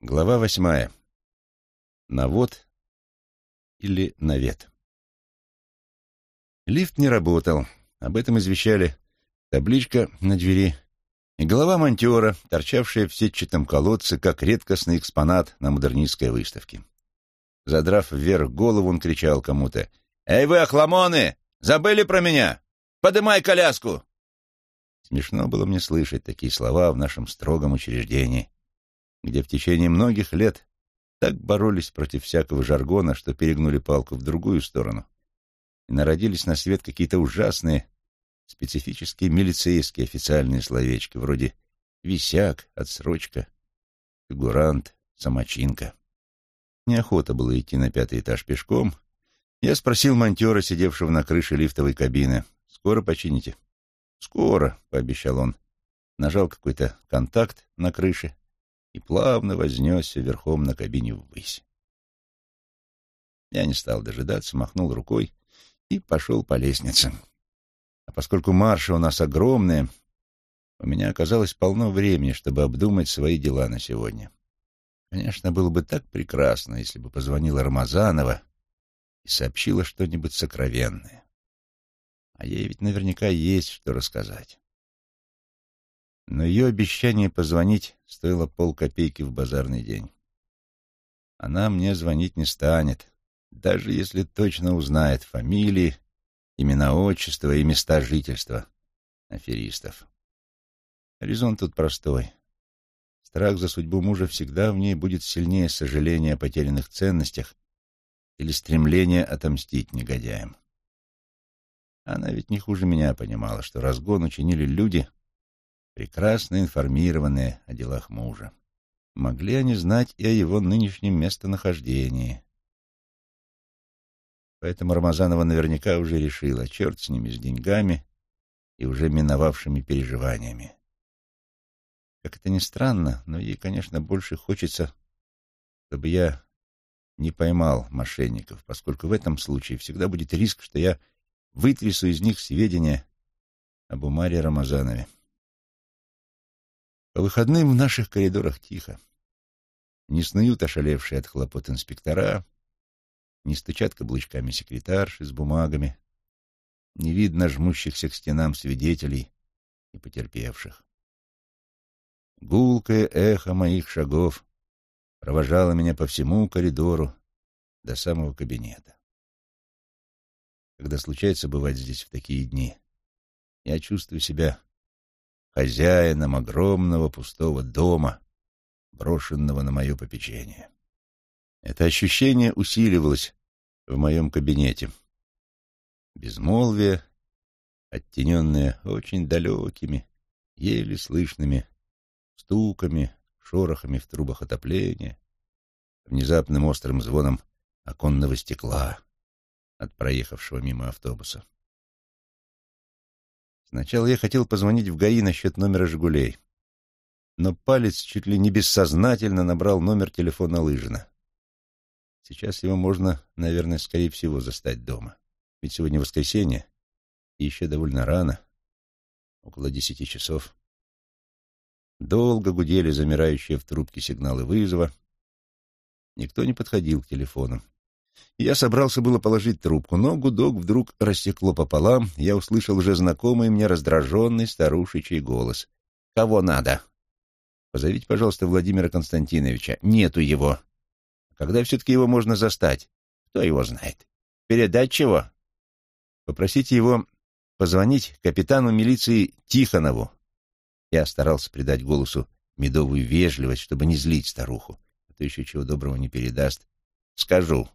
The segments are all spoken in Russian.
Глава восьмая. Навод или навет. Лифт не работал. Об этом извещали табличка на двери и голова монтера, торчавшая в сетчатом колодце, как редкостный экспонат на модернистской выставке. Задрав вверх голову, он кричал кому-то. «Эй вы, охламоны! Забыли про меня? Подымай коляску!» Смешно было мне слышать такие слова в нашем строгом учреждении где в течение многих лет так боролись против всякого жаргона, что перегнули палку в другую сторону и народились на свет какие-то ужасные, специфические милицейские официальные словечки, вроде «висяк», «отсрочка», «фигурант», «самочинка». Неохота было идти на пятый этаж пешком. Я спросил монтера, сидевшего на крыше лифтовой кабины, «Скоро почините?» «Скоро», — пообещал он. Нажал какой-то контакт на крыше, и плавно вознесся верхом на кабине ввысь. Я не стал дожидаться, махнул рукой и пошел по лестнице. А поскольку марши у нас огромные, у меня оказалось полно времени, чтобы обдумать свои дела на сегодня. Конечно, было бы так прекрасно, если бы позвонила Рамазанова и сообщила что-нибудь сокровенное. А ей ведь наверняка есть что рассказать но ее обещание позвонить стоило полкопейки в базарный день. Она мне звонить не станет, даже если точно узнает фамилии, имена отчества и места жительства аферистов. Резон тут простой. Страх за судьбу мужа всегда в ней будет сильнее сожаления о потерянных ценностях или стремления отомстить негодяям. Она ведь не хуже меня понимала, что разгон учинили люди, прекрасно информированные о делах мужа. Могли они знать и о его нынешнем местонахождении. Поэтому Рамазанова наверняка уже решила, черт с ними, с деньгами и уже миновавшими переживаниями. Как это ни странно, но ей, конечно, больше хочется, чтобы я не поймал мошенников, поскольку в этом случае всегда будет риск, что я вытрясу из них сведения об Умаре Рамазанове. По выходным в наших коридорах тихо. Не снуют ошалевшие от хлопот инспектора, не стучат каблучками секретарши с бумагами, не видно жмущихся к стенам свидетелей и потерпевших. Гулкое эхо моих шагов провожало меня по всему коридору до самого кабинета. Когда случается бывать здесь в такие дни, я чувствую себя хозяином огромного пустого дома, брошенного на мое попечение. Это ощущение усиливалось в моем кабинете. Безмолвие, оттененное очень далекими, еле слышными стуками, шорохами в трубах отопления, внезапным острым звоном оконного стекла от проехавшего мимо автобуса. Сначала я хотел позвонить в ГАИ насчет номера «Жигулей», но палец чуть ли не бессознательно набрал номер телефона Лыжина. Сейчас его можно, наверное, скорее всего застать дома. Ведь сегодня воскресенье, и еще довольно рано, около десяти часов. Долго гудели замирающие в трубке сигналы вызова. Никто не подходил к телефону. Я собрался было положить трубку, но гудок вдруг рассекло пополам, я услышал уже знакомый мне раздраженный старушечий голос. «Кого надо?» «Позовите, пожалуйста, Владимира Константиновича. Нету его». «Когда все-таки его можно застать?» «Кто его знает?» «Передать чего?» «Попросите его позвонить капитану милиции Тихонову». Я старался придать голосу медовую вежливость, чтобы не злить старуху, а то еще чего доброго не передаст. «Скажу»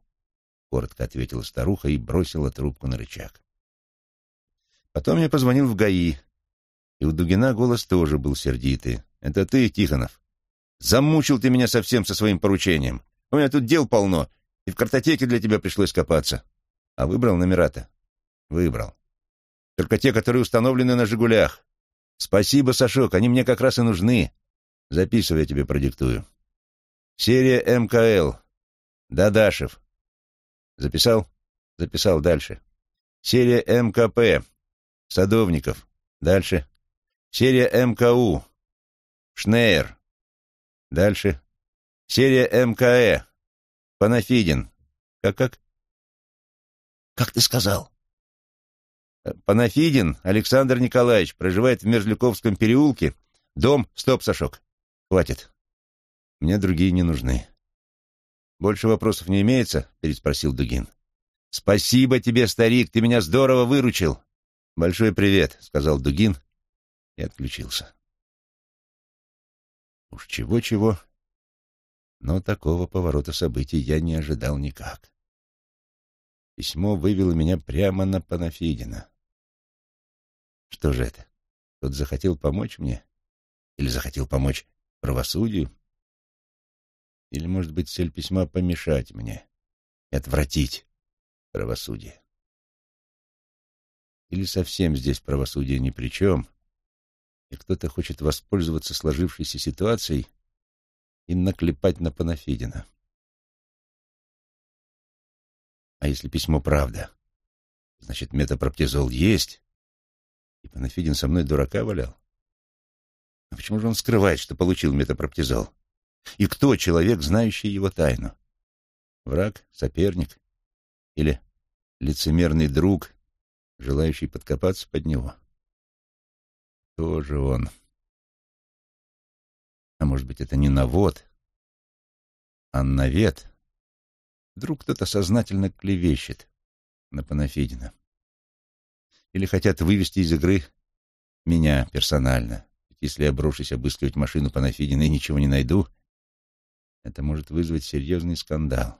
коротко ответила старуха и бросила трубку на рычаг. Потом я позвонил в ГАИ, и у Дугина голос тоже был сердитый. «Это ты, Тихонов? Замучил ты меня совсем со своим поручением. У меня тут дел полно, и в картотеке для тебя пришлось копаться. А выбрал номера-то?» «Выбрал. Только те, которые установлены на «Жигулях». Спасибо, Сашок, они мне как раз и нужны. Записывай, я тебе продиктую. Серия МКЛ. Дадашев. Записал? Записал дальше. Серия МКП. Садовников. Дальше. Серия МКУ. Шнейер. Дальше. Серия МКЭ. Панафидин. Как-как? Как ты сказал? Панафидин Александр Николаевич проживает в Мерзляковском переулке. Дом... Стоп, Сашок. Хватит. Мне другие не нужны. Больше вопросов не имеется? Переспросил Дугин. Спасибо тебе, старик, ты меня здорово выручил. Большой привет, сказал Дугин и отключился. Уж чего-чего, но такого поворота событий я не ожидал никак. Письмо вывело меня прямо на Панафидина. Что же это? Тот захотел помочь мне? Или захотел помочь правосудию? Или, может быть, цель письма — помешать мне отвратить правосудие? Или совсем здесь правосудие ни при чем, и кто-то хочет воспользоваться сложившейся ситуацией и наклепать на Панафидина? А если письмо правда? Значит, метапроптизол есть, и Панафидин со мной дурака валял? А почему же он скрывает, что получил метапроптизол? И кто человек, знающий его тайну? Враг, соперник или лицемерный друг, желающий подкопаться под него? Кто же он? А может быть, это не навод, а навет? Вдруг кто-то сознательно клевещет на Панафидина. Или хотят вывести из игры меня персонально. Если я брошусь обыскивать машину Панафидина и ничего не найду, это может вызвать серьезный скандал.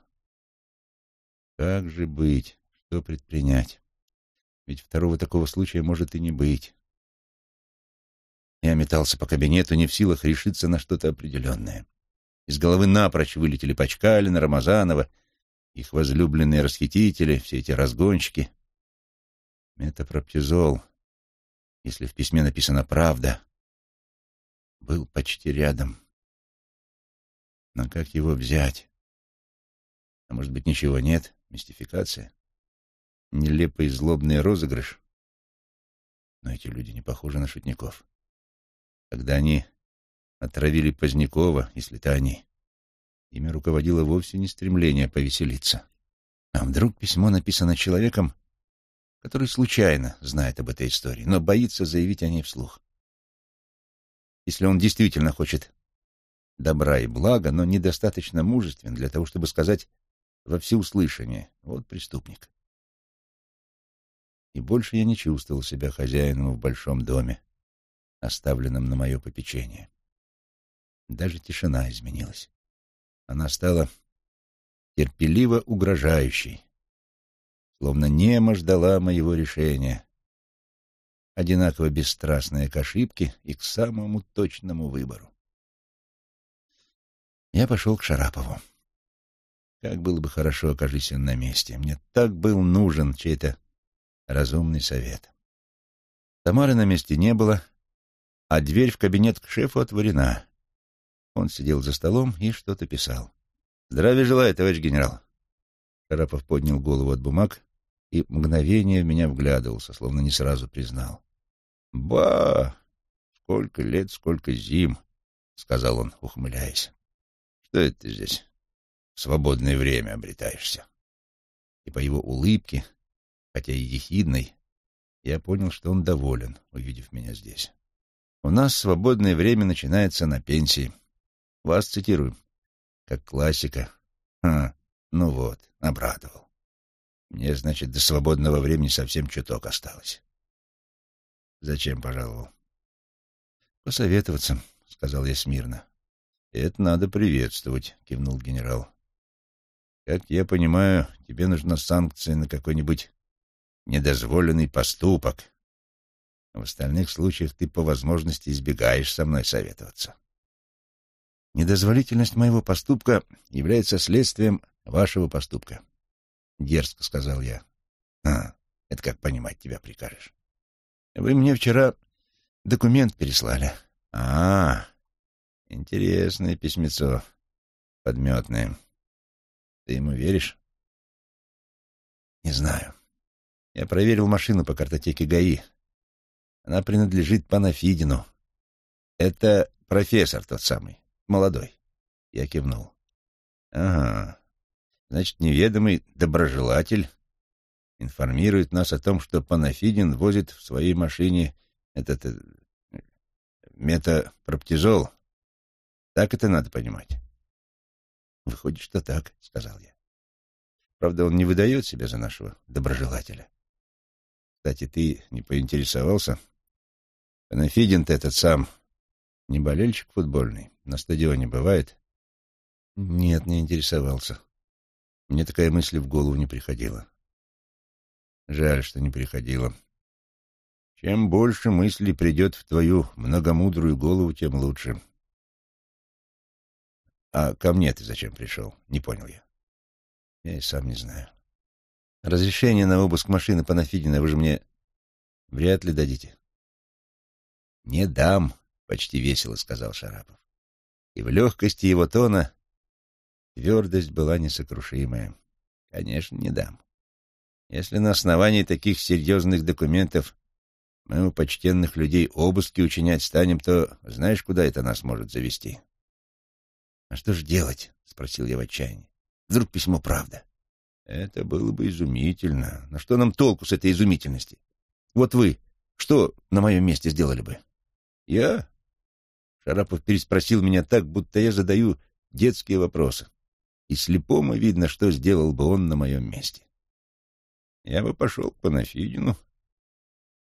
Как же быть? Что предпринять? Ведь второго такого случая может и не быть. Я метался по кабинету, не в силах решиться на что-то определенное. Из головы напрочь вылетели Пачкалина, Рамазанова — их возлюбленные расхитители, все эти разгонщики. Метапроптизол, если в письме написана правда, был почти рядом. Но как его взять? А может быть, ничего нет? Мистификация? Нелепый злобный розыгрыш? Но эти люди не похожи на шутников. Когда они отравили Позднякова, если то они, Ими руководило вовсе не стремление повеселиться. А вдруг письмо написано человеком, который случайно знает об этой истории, но боится заявить о ней вслух. Если он действительно хочет добра и блага, но недостаточно мужествен для того, чтобы сказать во всеуслышание «вот преступник». И больше я не чувствовал себя хозяином в большом доме, оставленном на мое попечение. Даже тишина изменилась. Она стала терпеливо угрожающей, словно немо ждала моего решения, одинаково бесстрастная к ошибке и к самому точному выбору. Я пошел к Шарапову. Как было бы хорошо, окажись он на месте. Мне так был нужен чей-то разумный совет. Тамары на месте не было, а дверь в кабинет к шефу отворена. Он сидел за столом и что-то писал. «Здравия желаю, товарищ генерал!» Шарапов поднял голову от бумаг и мгновение в меня вглядывался, словно не сразу признал. «Ба! Сколько лет, сколько зим!» — сказал он, ухмыляясь. «Что это ты здесь в свободное время обретаешься?» И по его улыбке, хотя и ехидной, я понял, что он доволен, увидев меня здесь. «У нас свободное время начинается на пенсии», вас цитирую. Как классика. Ха, ну вот, обрадовал. Мне, значит, до свободного времени совсем чуток осталось. Зачем пожаловал? Посоветоваться, сказал я смирно. Это надо приветствовать, кивнул генерал. Как я понимаю, тебе нужна санкция на какой-нибудь недозволенный поступок. В остальных случаях ты по возможности избегаешь со мной советоваться. Недозволительность моего поступка является следствием вашего поступка. Дерзко сказал я. А, это как понимать тебя прикажешь. Вы мне вчера документ переслали. А, интересное письмецо. Подметное. Ты ему веришь? Не знаю. Я проверил машину по картотеке ГАИ. Она принадлежит Панафидину. Это профессор тот самый. Молодой. Я кивнул. Ага. Значит, неведомый доброжелатель информирует нас о том, что Панафидин возит в своей машине этот э, метапроптизол. Так это надо понимать. Выходит, что так, сказал я. Правда, он не выдает себя за нашего доброжелателя. Кстати, ты не поинтересовался? Панафидин-то этот сам не болельщик футбольный, на стадионе бывает? Нет, не интересовался. Мне такая мысль в голову не приходила. Жаль, что не приходила. Чем больше мыслей придет в твою многомудрую голову, тем лучше. А ко мне ты зачем пришел? Не понял я. Я и сам не знаю. Разрешение на обыск машины Панафидина вы же мне вряд ли дадите. Не дам, почти весело сказал Шарапов. И в легкости его тона твердость была несокрушимая. Конечно, не дам. Если на основании таких серьезных документов мы у почтенных людей обыски учинять станем, то знаешь, куда это нас может завести? — А что же делать? — спросил я в отчаянии. — Вдруг письмо правда? — Это было бы изумительно. Но что нам толку с этой изумительности? Вот вы что на моем месте сделали бы? — Я? Шарапов переспросил меня так, будто я задаю детские вопросы. И слепому видно, что сделал бы он на моем месте. Я бы пошел к Панафидину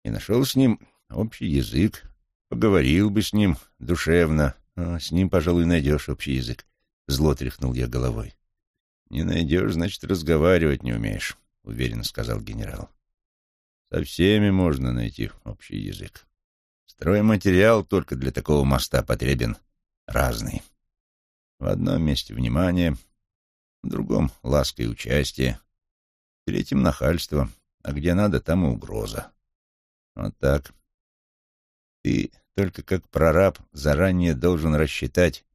и нашел с ним общий язык, поговорил бы с ним душевно. А с ним, пожалуй, найдешь общий язык. Зло тряхнул я головой. Не найдешь, значит, разговаривать не умеешь, уверенно сказал генерал. Со всеми можно найти общий язык. Стройматериал только для такого моста потребен разный. В одном месте внимание, в другом — ласка и участие, в третьем — нахальство, а где надо, там и угроза. Вот так. Ты только как прораб заранее должен рассчитать,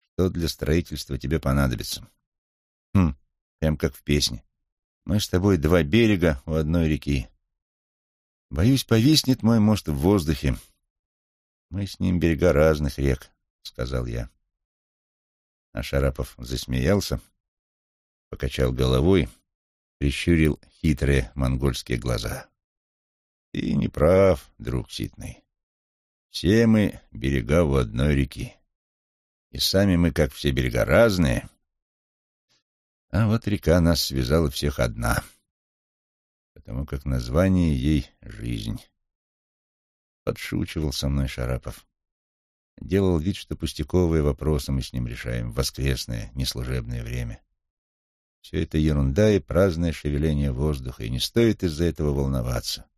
что для строительства тебе понадобится. Хм, прям как в песне. Мы с тобой два берега у одной реки. Боюсь, повиснет мой мост в воздухе. Мы с ним берега разных рек, — сказал я. А Шарапов засмеялся, покачал головой, прищурил хитрые монгольские глаза. Ты не прав, друг Ситный. Все мы берега у одной реки. И сами мы, как все берега, разные. А вот река нас связала всех одна, потому как название ей — жизнь. Подшучивал со мной Шарапов. Делал вид, что пустяковые вопросы мы с ним решаем в воскресное, неслужебное время. Все это ерунда и праздное шевеление воздуха, и не стоит из-за этого волноваться.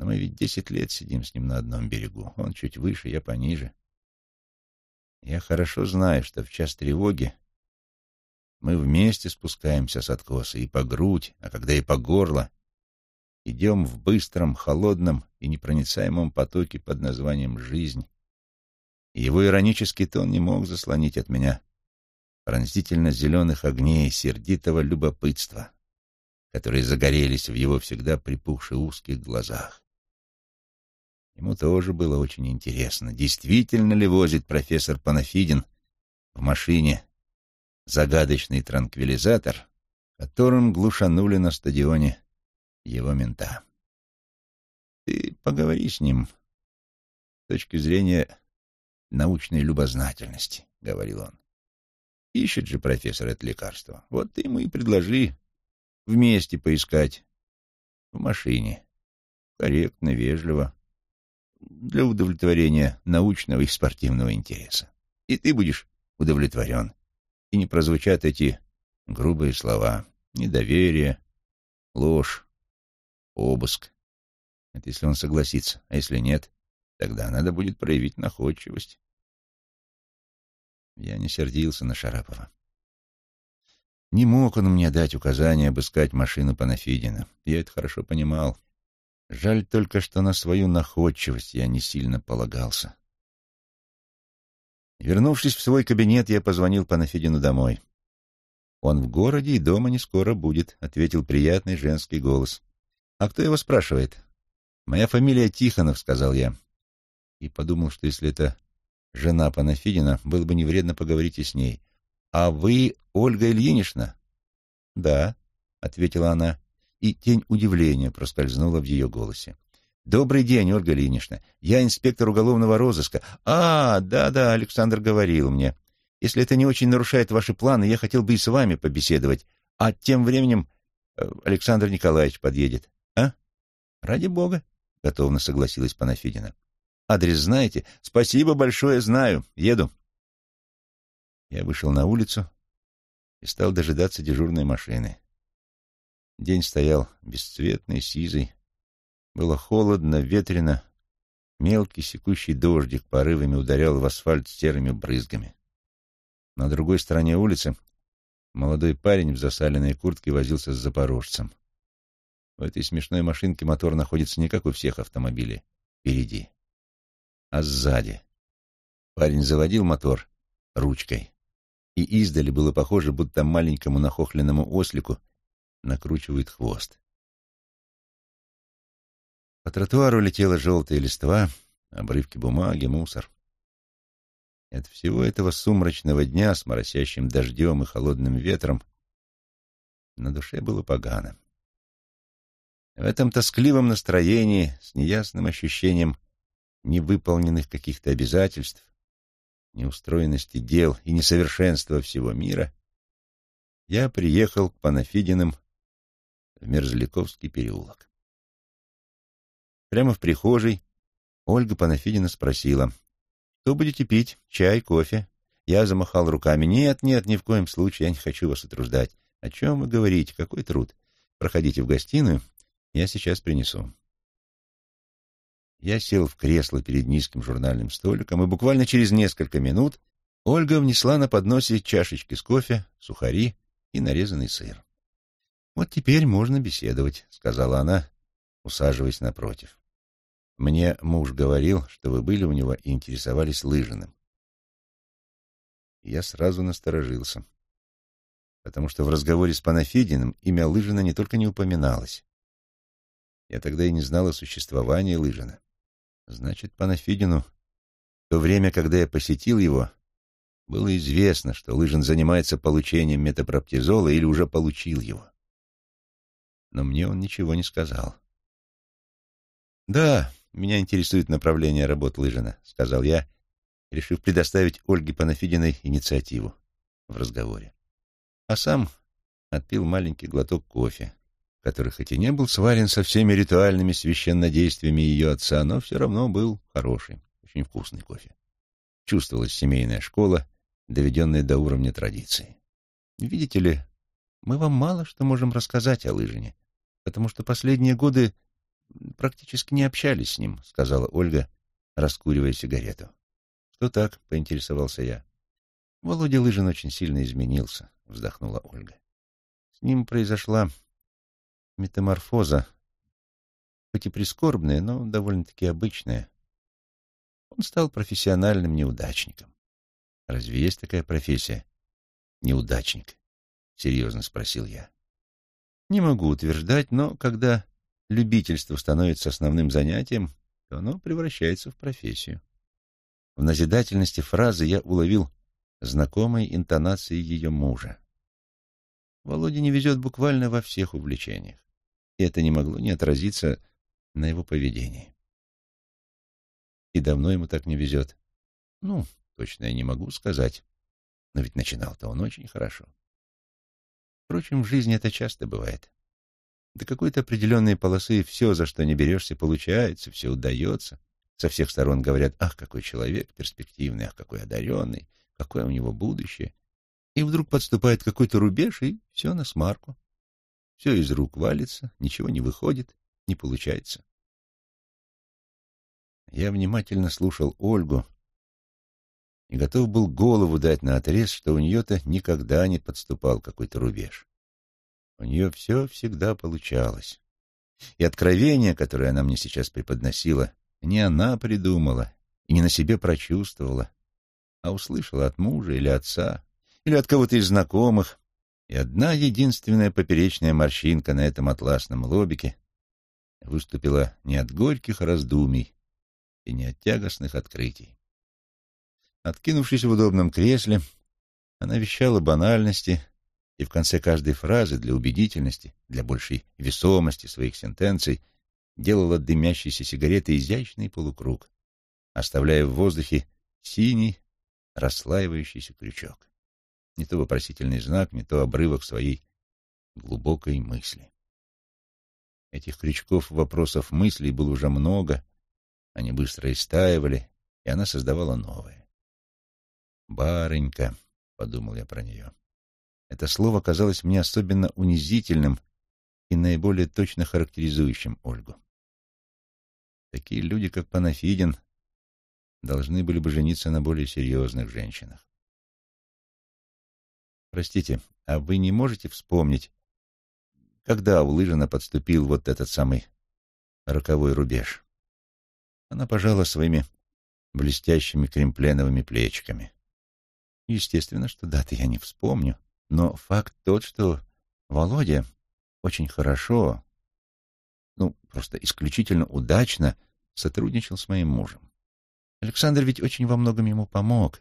Но мы ведь десять лет сидим с ним на одном берегу. Он чуть выше, я пониже. Я хорошо знаю, что в час тревоги мы вместе спускаемся с откоса и по грудь, а когда и по горло, идем в быстром, холодном и непроницаемом потоке под названием «жизнь». И его иронический тон не мог заслонить от меня пронзительно зеленых огней сердитого любопытства, которые загорелись в его всегда припухших узких глазах. Ему тоже было очень интересно, действительно ли возит профессор Панафидин в машине загадочный транквилизатор, которым глушанули на стадионе его мента. Ты поговори с ним с точки зрения научной любознательности, — говорил он. Ищет же профессор это лекарство. Вот ты ему и предложи вместе поискать в машине. Корректно, вежливо для удовлетворения научного и спортивного интереса. И ты будешь удовлетворен. И не прозвучат эти грубые слова. Недоверие, ложь, обыск. Это если он согласится. А если нет, тогда надо будет проявить находчивость. Я не сердился на Шарапова. Не мог он мне дать указание обыскать машину Панафидина. Я это хорошо понимал. Жаль только, что на свою находчивость я не сильно полагался. Вернувшись в свой кабинет, я позвонил Панафидину домой. «Он в городе и дома не скоро будет», — ответил приятный женский голос. «А кто его спрашивает?» «Моя фамилия Тихонов», — сказал я. И подумал, что если это жена Панафидина, было бы не вредно поговорить и с ней. «А вы Ольга Ильинична?» «Да», — ответила она, и тень удивления проскользнула в ее голосе. «Добрый день, Ольга Ильинична. Я инспектор уголовного розыска. А, да-да, Александр говорил мне. Если это не очень нарушает ваши планы, я хотел бы и с вами побеседовать. А тем временем э, Александр Николаевич подъедет. А? Ради бога, — готовно согласилась Панафидина. Адрес знаете? Спасибо большое, знаю. Еду. Я вышел на улицу и стал дожидаться дежурной машины. День стоял бесцветный, сизый. Было холодно, ветрено. Мелкий секущий дождик порывами ударял в асфальт серыми брызгами. На другой стороне улицы молодой парень в засаленной куртке возился с запорожцем. В этой смешной машинке мотор находится не как у всех автомобилей, впереди, а сзади. Парень заводил мотор ручкой, и издали было похоже, будто маленькому нахохленному ослику накручивает хвост. По тротуару летела желтая листва, обрывки бумаги, мусор. От всего этого сумрачного дня с моросящим дождем и холодным ветром на душе было погано. В этом тоскливом настроении, с неясным ощущением невыполненных каких-то обязательств, неустроенности дел и несовершенства всего мира, я приехал к Панафидиным в Мерзляковский переулок. Прямо в прихожей Ольга Панафидина спросила, что будете пить? Чай, кофе? Я замахал руками. Нет, нет, ни в коем случае, я не хочу вас утруждать. О чем вы говорите? Какой труд? Проходите в гостиную, я сейчас принесу. Я сел в кресло перед низким журнальным столиком, и буквально через несколько минут Ольга внесла на подносе чашечки с кофе, сухари и нарезанный сыр. «Вот теперь можно беседовать», — сказала она, усаживаясь напротив. Мне муж говорил, что вы были у него и интересовались Лыжиным. Я сразу насторожился, потому что в разговоре с Панафидиным имя Лыжина не только не упоминалось. Я тогда и не знал о существовании Лыжина. Значит, Панафидину в то время, когда я посетил его, было известно, что Лыжин занимается получением метапроптизола или уже получил его. Но мне он ничего не сказал. Да, меня интересует направление работ Лыжина», — сказал я, решив предоставить Ольге Панафидиной инициативу в разговоре. А сам отпил маленький глоток кофе, который хоть и не был сварен со всеми ритуальными священнодействиями ее отца, но все равно был хороший, очень вкусный кофе. Чувствовалась семейная школа, доведенная до уровня традиции. Видите ли, мы вам мало что можем рассказать о лыжине, потому что последние годы практически не общались с ним, — сказала Ольга, раскуривая сигарету. — Что так? — поинтересовался я. — Володя Лыжин очень сильно изменился, — вздохнула Ольга. С ним произошла метаморфоза, хоть и прискорбная, но довольно-таки обычная. Он стал профессиональным неудачником. Разве есть такая профессия? Неудачник? — серьезно спросил я. Не могу утверждать, но когда любительство становится основным занятием, то оно превращается в профессию. В назидательности фразы я уловил знакомые интонации ее мужа. Володе не везет буквально во всех увлечениях, и это не могло не отразиться на его поведении. И давно ему так не везет. Ну, точно я не могу сказать, но ведь начинал-то он очень хорошо. Впрочем, в жизни это часто бывает. До какой-то определенной полосы все, за что не берешься, получается, все удается. Со всех сторон говорят, ах, какой человек перспективный, ах, какой одаренный, какое у него будущее. И вдруг подступает какой-то рубеж, и все на смарку. Все из рук валится, ничего не выходит, не получается. Я внимательно слушал Ольгу и готов был голову дать на отрез, что у нее-то никогда не подступал какой-то рубеж. У нее все всегда получалось. И откровение, которое она мне сейчас преподносила, не она придумала и не на себе прочувствовала, а услышала от мужа или отца, или от кого-то из знакомых, и одна единственная поперечная морщинка на этом атласном лобике выступила не от горьких раздумий и не от тягостных открытий. Откинувшись в удобном кресле, Она вещала банальности и в конце каждой фразы для убедительности, для большей весомости своих сентенций делала дымящейся сигареты изящный полукруг, оставляя в воздухе синий расслаивающийся крючок. Не то вопросительный знак, не то обрывок своей глубокой мысли. Этих крючков вопросов мыслей было уже много, они быстро истаивали, и она создавала новые. «Барынька», — подумал я про нее. Это слово казалось мне особенно унизительным и наиболее точно характеризующим Ольгу. Такие люди, как Панафидин, должны были бы жениться на более серьезных женщинах. Простите, а вы не можете вспомнить, когда у Лыжина подступил вот этот самый роковой рубеж? Она пожала своими блестящими кремпленовыми плечиками. Естественно, что даты я не вспомню, но факт тот, что Володя очень хорошо, ну, просто исключительно удачно сотрудничал с моим мужем. Александр ведь очень во многом ему помог,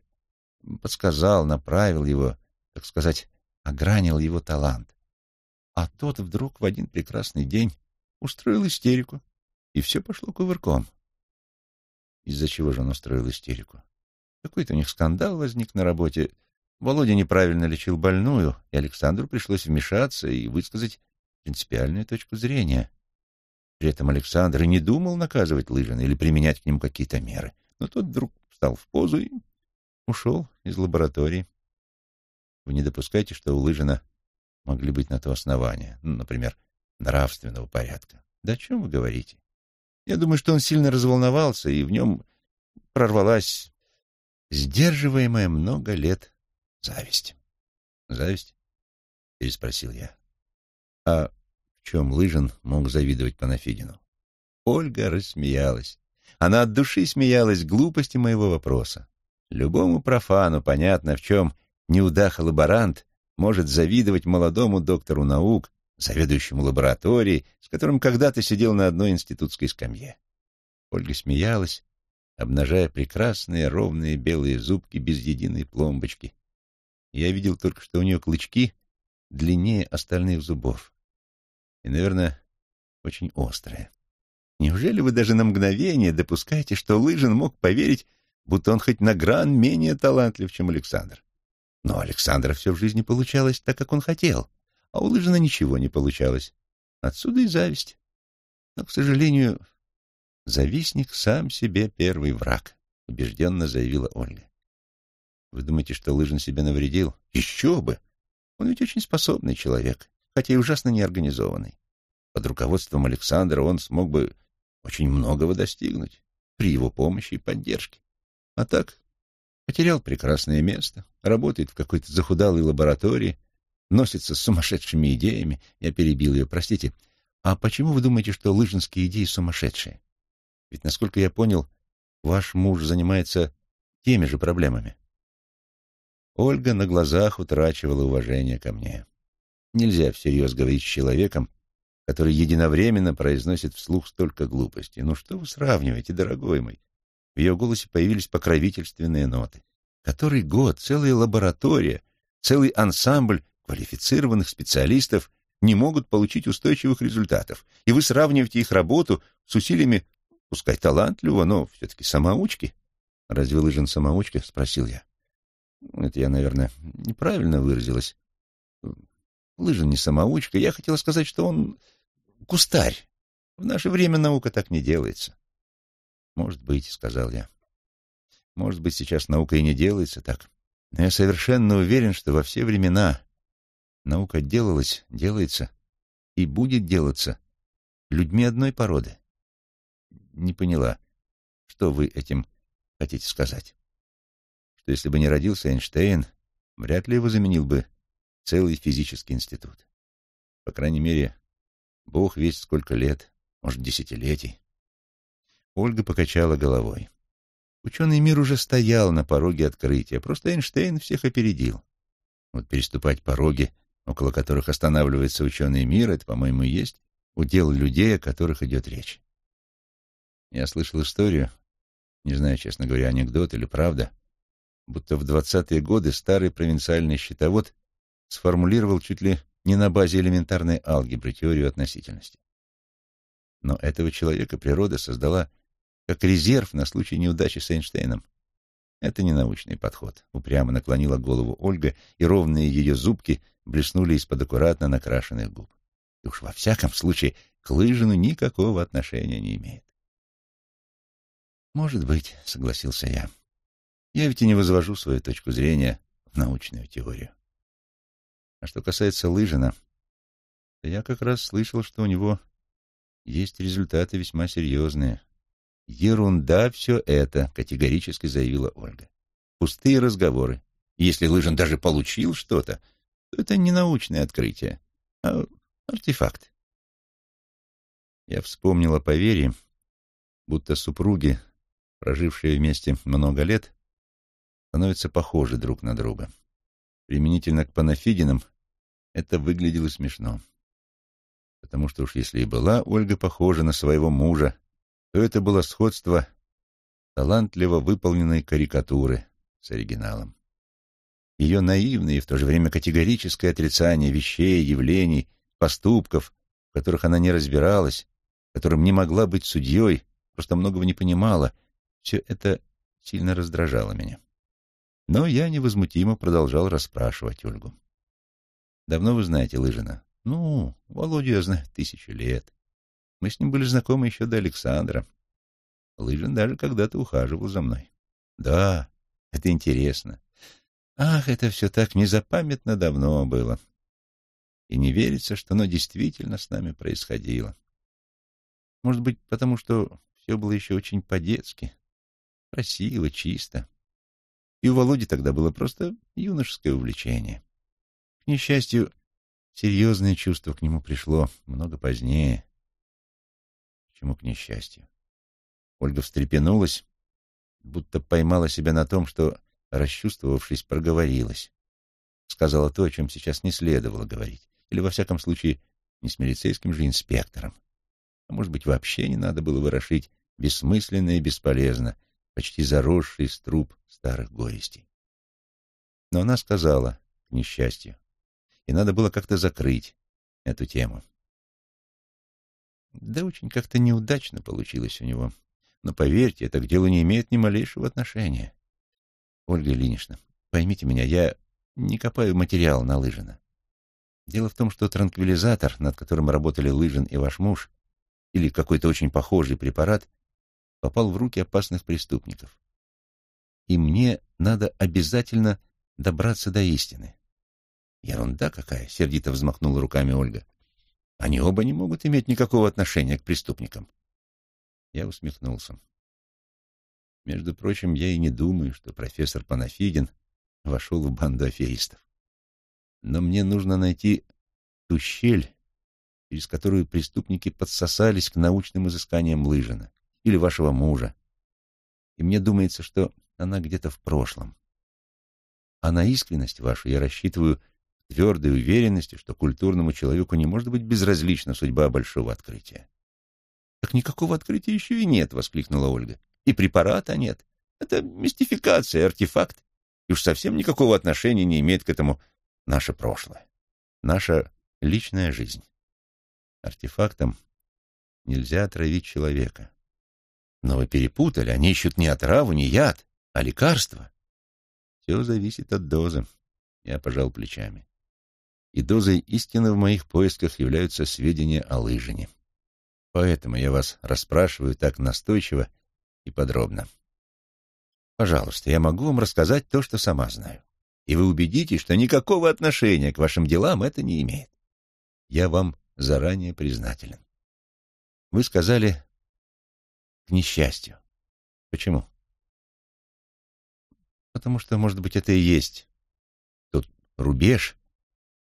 подсказал, направил его, так сказать, огранил его талант. А тот вдруг в один прекрасный день устроил истерику, и все пошло кувырком. Из-за чего же он устроил истерику? Какой-то у них скандал возник на работе. Володя неправильно лечил больную, и Александру пришлось вмешаться и высказать принципиальную точку зрения. При этом Александр и не думал наказывать Лыжина или применять к нему какие-то меры. Но тот вдруг встал в позу и ушел из лаборатории. Вы не допускаете, что у Лыжина могли быть на то основания, ну, например, нравственного порядка? Да о чем вы говорите? Я думаю, что он сильно разволновался, и в нем прорвалась сдерживаемая много лет зависть. «Зависть?» — переспросил я. «А в чем Лыжин мог завидовать Панафидину?» Ольга рассмеялась. Она от души смеялась глупости моего вопроса. Любому профану понятно, в чем неудах-лаборант может завидовать молодому доктору наук, заведующему лабораторией, с которым когда-то сидел на одной институтской скамье. Ольга смеялась, обнажая прекрасные ровные белые зубки без единой пломбочки. Я видел только, что у нее клычки длиннее остальных зубов. И, наверное, очень острые. Неужели вы даже на мгновение допускаете, что Лыжин мог поверить, будто он хоть на гран менее талантлив, чем Александр? Но Александра все в жизни получалось так, как он хотел, а у Лыжина ничего не получалось. Отсюда и зависть. Но, к сожалению, завистник сам себе первый враг, убежденно заявила Ольга. Вы думаете, что Лыжин себе навредил? Еще бы! Он ведь очень способный человек, хотя и ужасно неорганизованный. Под руководством Александра он смог бы очень многого достигнуть при его помощи и поддержке. А так, потерял прекрасное место, работает в какой-то захудалой лаборатории, носится с сумасшедшими идеями. Я перебил ее, простите. А почему вы думаете, что лыжинские идеи сумасшедшие? Ведь, насколько я понял, ваш муж занимается теми же проблемами. Ольга на глазах утрачивала уважение ко мне. Нельзя всерьез говорить с человеком, который единовременно произносит вслух столько глупостей. Ну что вы сравниваете, дорогой мой? В ее голосе появились покровительственные ноты. Который год целая лаборатория, целый ансамбль квалифицированных специалистов не могут получить устойчивых результатов, и вы сравниваете их работу с усилиями, пускай талантливого, но все-таки самоучки. «Разве Лыжин самоучка?» — спросил я. Это я, наверное, неправильно выразилась. Лыжин не самоучка. Я хотела сказать, что он кустарь. В наше время наука так не делается. Может быть, сказал я. Может быть, сейчас наука и не делается так. Но я совершенно уверен, что во все времена наука делалась, делается и будет делаться людьми одной породы. Не поняла, что вы этим хотите сказать? Что если бы не родился Эйнштейн, вряд ли его заменил бы целый физический институт. По крайней мере, Бог весь сколько лет, может, десятилетий. Ольга покачала головой. Ученый мир уже стоял на пороге открытия, просто Эйнштейн всех опередил. Вот переступать пороги, около которых останавливается ученый мир, это, по-моему, есть удел людей, о которых идет речь. Я слышал историю, не знаю, честно говоря, анекдот или правда, будто в двадцатые годы старый провинциальный счетовод сформулировал чуть ли не на базе элементарной алгебры теорию относительности. Но этого человека природа создала как резерв на случай неудачи с Эйнштейном. Это не научный подход. Упрямо наклонила голову Ольга, и ровные ее зубки блеснули из-под аккуратно накрашенных губ. И уж во всяком случае к Лыжину никакого отношения не имеет. «Может быть», — согласился я. «Я ведь и не возвожу свою точку зрения в научную теорию. А что касается Лыжина, то я как раз слышал, что у него есть результаты весьма серьезные. Ерунда все это, категорически заявила Ольга. Пустые разговоры. Если Лыжин даже получил что-то, то это не научное открытие, а артефакт. Я вспомнил о поверье, будто супруги, прожившие вместе много лет, становятся похожи друг на друга. Применительно к панафидинам это выглядело смешно. Потому что уж если и была Ольга похожа на своего мужа, то это было сходство талантливо выполненной карикатуры с оригиналом. Ее наивное и в то же время категорическое отрицание вещей, явлений, поступков, в которых она не разбиралась, которым не могла быть судьей, просто многого не понимала, все это сильно раздражало меня. Но я невозмутимо продолжал расспрашивать Ольгу. «Давно вы знаете Лыжина?» «Ну, Володю я знаю тысячу лет. Мы с ним были знакомы еще до Александра. Лыжин даже когда-то ухаживал за мной. Да, это интересно. Ах, это все так незапамятно давно было. И не верится, что оно действительно с нами происходило. Может быть, потому что все было еще очень по-детски, красиво, чисто. И у Володи тогда было просто юношеское увлечение. К несчастью, серьезное чувство к нему пришло много позднее. Почему к несчастью? Ольга встрепенулась, будто поймала себя на том, что, расчувствовавшись, проговорилась. Сказала то, о чем сейчас не следовало говорить. Или, во всяком случае, не с милицейским же инспектором. А может быть, вообще не надо было ворошить бессмысленно и бесполезно — почти заросший из труб старых горестей. Но она сказала, к несчастью, и надо было как-то закрыть эту тему. Да очень как-то неудачно получилось у него. Но поверьте, это к делу не имеет ни малейшего отношения. Ольга Ильинична, поймите меня, я не копаю материал на Лыжина. Дело в том, что транквилизатор, над которым работали Лыжин и ваш муж, или какой-то очень похожий препарат, попал в руки опасных преступников. И мне надо обязательно добраться до истины. Ерунда какая, сердито взмахнула руками Ольга. Они оба не могут иметь никакого отношения к преступникам. Я усмехнулся. Между прочим, я и не думаю, что профессор Панафидин вошел в банду аферистов. Но мне нужно найти ту щель, через которую преступники подсосались к научным изысканиям Лыжина или вашего мужа. И мне думается, что она где-то в прошлом. А на искренность вашу я рассчитываю твердой уверенностью, что культурному человеку не может быть безразлична судьба большого открытия. — Так никакого открытия еще и нет, — воскликнула Ольга. — И препарата нет. Это мистификация, артефакт. И уж совсем никакого отношения не имеет к этому наше прошлое. Наша личная жизнь. Артефактом нельзя отравить человека. Но вы перепутали, они ищут не отраву, не яд, а лекарство. Все зависит от дозы. Я пожал плечами. И дозой истины в моих поисках являются сведения о лыжине. Поэтому я вас расспрашиваю так настойчиво и подробно. Пожалуйста, я могу вам рассказать то, что сама знаю. И вы убедитесь, что никакого отношения к вашим делам это не имеет. Я вам заранее признателен. Вы сказали, к несчастью. Почему? Потому что, может быть, это и есть тот рубеж,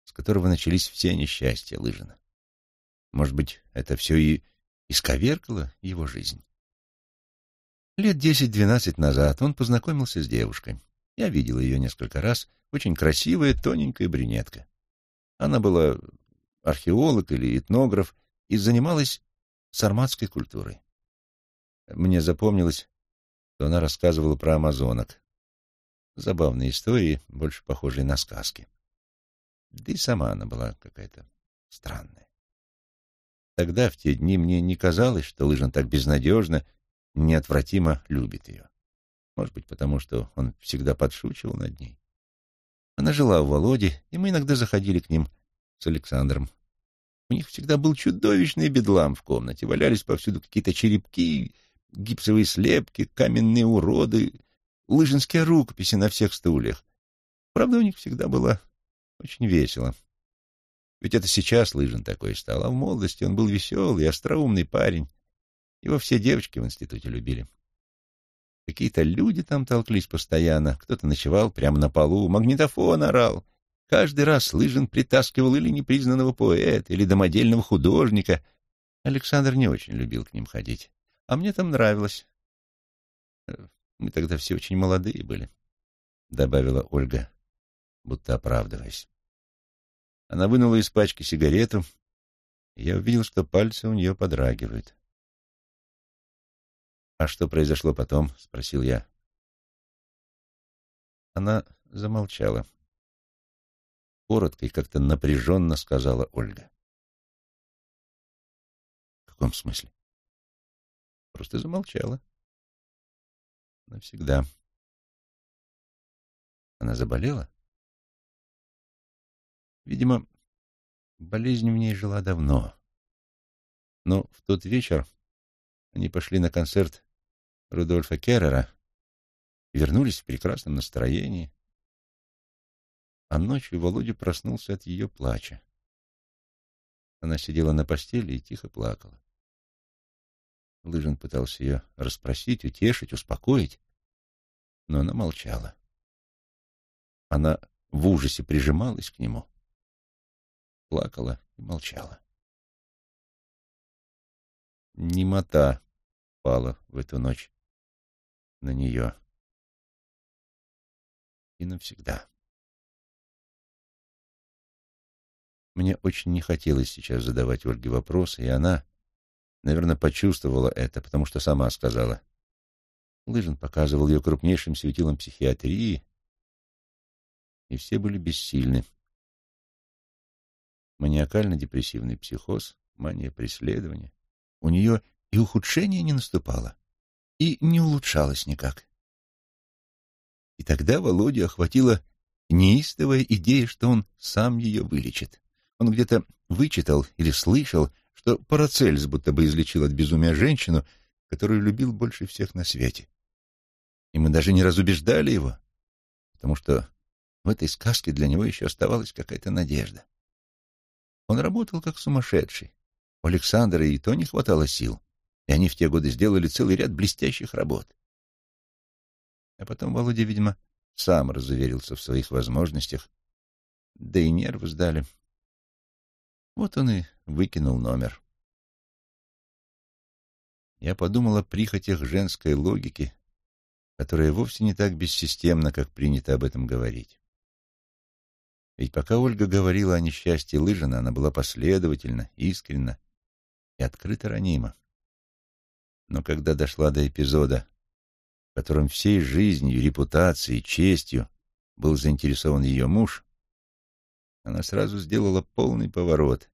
с которого начались все несчастья Лыжина. Может быть, это все и исковеркало его жизнь. Лет десять-двенадцать назад он познакомился с девушкой. Я видел ее несколько раз. Очень красивая, тоненькая брюнетка. Она была археолог или этнограф и занималась сарматской культурой. Мне запомнилось, что она рассказывала про амазонок. Забавные истории, больше похожие на сказки. Да и сама она была какая-то странная. Тогда, в те дни, мне не казалось, что Лыжин так безнадежно, неотвратимо любит ее. Может быть, потому что он всегда подшучивал над ней. Она жила у Володи, и мы иногда заходили к ним с Александром. У них всегда был чудовищный бедлам в комнате. Валялись повсюду какие-то черепки, гипсовые слепки, каменные уроды, лыжинские рукописи на всех стульях. Правда, у них всегда было очень весело. Ведь это сейчас Лыжин такой стал, а в молодости он был веселый, остроумный парень. Его все девочки в институте любили. Какие-то люди там толклись постоянно, кто-то ночевал прямо на полу, магнитофон орал. Каждый раз Лыжин притаскивал или непризнанного поэта, или домодельного художника. Александр не очень любил к ним ходить. А мне там нравилось. Мы тогда все очень молодые были, — добавила Ольга, будто оправдываясь. Она вынула из пачки сигарету, и я увидел, что пальцы у нее подрагивают. «А что произошло потом?» — спросил я. Она замолчала. Коротко и как-то напряженно сказала Ольга. «В каком смысле?» «Просто замолчала. Навсегда». Она заболела? Видимо, болезнь в ней жила давно. Но в тот вечер они пошли на концерт Рудольфа Керрера и вернулись в прекрасном настроении. А ночью Володя проснулся от ее плача. Она сидела на постели и тихо плакала. Лыжин пытался ее расспросить, утешить, успокоить, но она молчала. Она в ужасе прижималась к нему, плакала и молчала. Немота пала в эту ночь на нее. И навсегда. Мне очень не хотелось сейчас задавать Ольге вопросы, и она, наверное, почувствовала это, потому что сама сказала. Лыжин показывал ее крупнейшим светилом психиатрии, и все были бессильны. Маниакально-депрессивный психоз, мания преследования. У нее и ухудшение не наступало, и не улучшалось никак. И тогда Володю охватила неистовая идея, что он сам ее вылечит. Он где-то вычитал или слышал, что Парацельс будто бы излечил от безумия женщину, которую любил больше всех на свете. И мы даже не разубеждали его, потому что в этой сказке для него еще оставалась какая-то надежда. Он работал как сумасшедший. У Александра и то не хватало сил, и они в те годы сделали целый ряд блестящих работ. А потом Володя, видимо, сам разуверился в своих возможностях, да и нервы сдали. Вот он и выкинул номер. Я подумал о прихотях женской логики, которая вовсе не так бессистемна, как принято об этом говорить. Ведь пока Ольга говорила о несчастье Лыжина, она была последовательна, искренна и открыто ранима. Но когда дошла до эпизода, в котором всей жизнью, репутацией, честью был заинтересован ее муж, она сразу сделала полный поворот.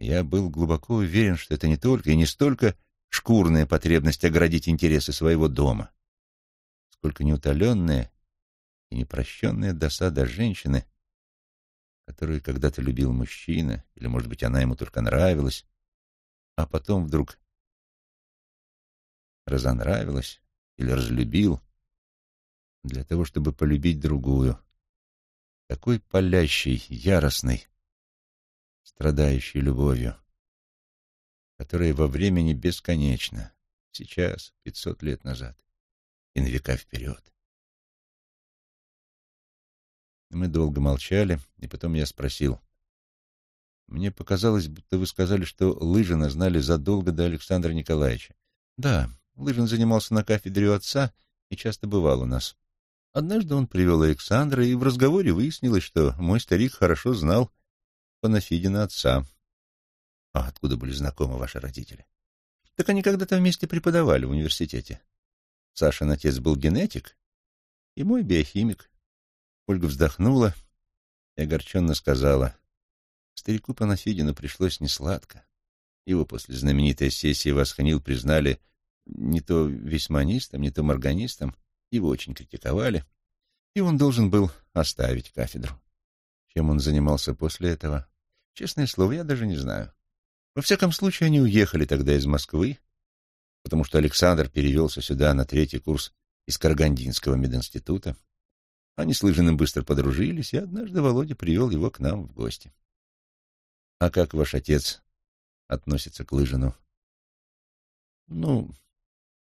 Я был глубоко уверен, что это не только и не столько шкурная потребность оградить интересы своего дома, сколько неутоленная и непрощенная досада женщины, которую когда-то любил мужчина, или, может быть, она ему только нравилась, а потом вдруг разонравилась или разлюбил для того, чтобы полюбить другую, такой палящей, яростной, страдающей любовью, которая во времени бесконечна, сейчас, пятьсот лет назад и на века вперед. Мы долго молчали, и потом я спросил. Мне показалось, будто вы сказали, что Лыжина знали задолго до Александра Николаевича. Да, Лыжин занимался на кафедре у отца и часто бывал у нас. Однажды он привел Александра, и в разговоре выяснилось, что мой старик хорошо знал Панафидина отца. А откуда были знакомы ваши родители? Так они когда-то вместе преподавали в университете. Сашин отец был генетик, И мой биохимик. Ольга вздохнула и огорченно сказала, старику Панафидину пришлось несладко. Его после знаменитой сессии Восханил признали не то весьманистом, не то морганистом, его очень критиковали, и он должен был оставить кафедру. Чем он занимался после этого? Честное слово, я даже не знаю. Во всяком случае, они уехали тогда из Москвы, потому что Александр перевелся сюда на третий курс из Карагандинского мединститута. Они с Лыжиным быстро подружились, и однажды Володя привел его к нам в гости. А как ваш отец относится к Лыжину? Ну,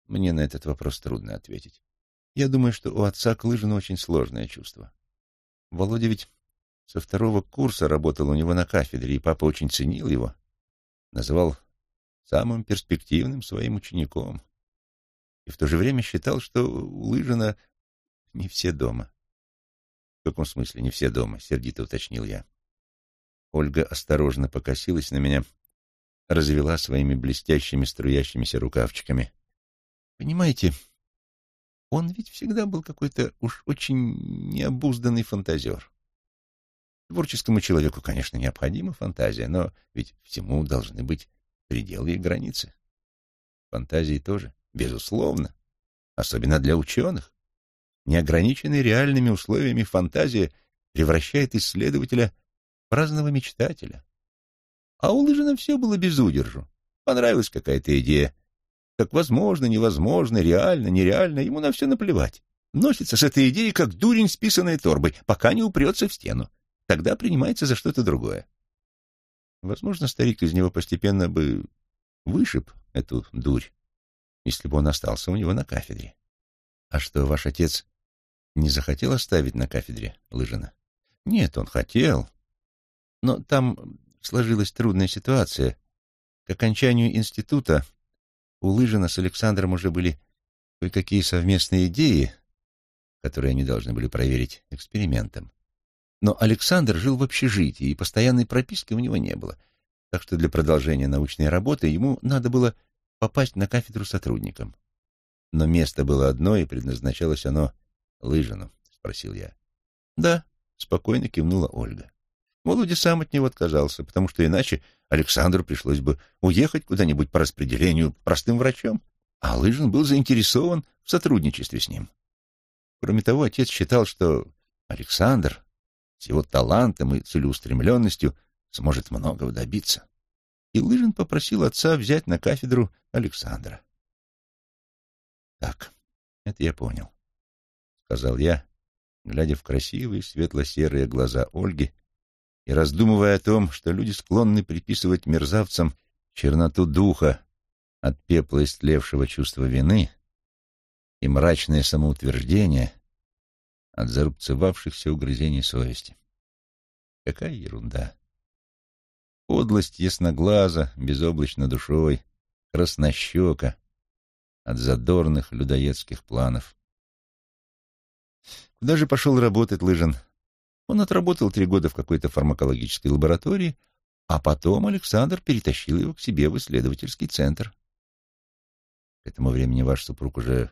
мне на этот вопрос трудно ответить. Я думаю, что у отца к Лыжину очень сложное чувство. Володя ведь со второго курса работал у него на кафедре, и папа очень ценил его, называл самым перспективным своим учеником. И в то же время считал, что у Лыжина не все дома. — В каком смысле не все дома? — сердито уточнил я. Ольга осторожно покосилась на меня, развела своими блестящими струящимися рукавчиками. — Понимаете, он ведь всегда был какой-то уж очень необузданный фантазер. Творческому человеку, конечно, необходима фантазия, но ведь всему должны быть пределы и границы. Фантазии тоже, безусловно, особенно для ученых. Неограниченная реальными условиями фантазия превращает исследователя в праздного мечтателя. А у Лыжина все было без удержу. Понравилась какая-то идея. Как возможно, невозможно, реально, нереально, ему на все наплевать. Носится с этой идеей, как дурень с писаной торбой, пока не упрется в стену. Тогда принимается за что-то другое. Возможно, старик из него постепенно бы вышиб эту дурь, если бы он остался у него на кафедре. А что, ваш отец не захотел оставить на кафедре Лыжина? Нет, он хотел. Но там сложилась трудная ситуация. К окончанию института у Лыжина с Александром уже были кое-какие совместные идеи, которые они должны были проверить экспериментом. Но Александр жил в общежитии, и постоянной прописки у него не было. Так что для продолжения научной работы ему надо было попасть на кафедру сотрудникам. Но место было одно, и предназначалось оно Лыжину, — спросил я. — Да, — спокойно кивнула Ольга. Володя сам от него отказался, потому что иначе Александру пришлось бы уехать куда-нибудь по распределению простым врачом, а Лыжин был заинтересован в сотрудничестве с ним. Кроме того, отец считал, что Александр с его талантом и целеустремленностью сможет многого добиться. И Лыжин попросил отца взять на кафедру Александра. «Так, это я понял», — сказал я, глядя в красивые светло-серые глаза Ольги и раздумывая о том, что люди склонны приписывать мерзавцам черноту духа от пепла истлевшего чувства вины и мрачное самоутверждение от зарубцевавшихся угрызений совести. Какая ерунда! Подлость ясноглаза, безоблачно душой, краснощека от задорных людоедских планов. Куда же пошел работать Лыжин? Он отработал три года в какой-то фармакологической лаборатории, а потом Александр перетащил его к себе в исследовательский центр. К этому времени ваш супруг уже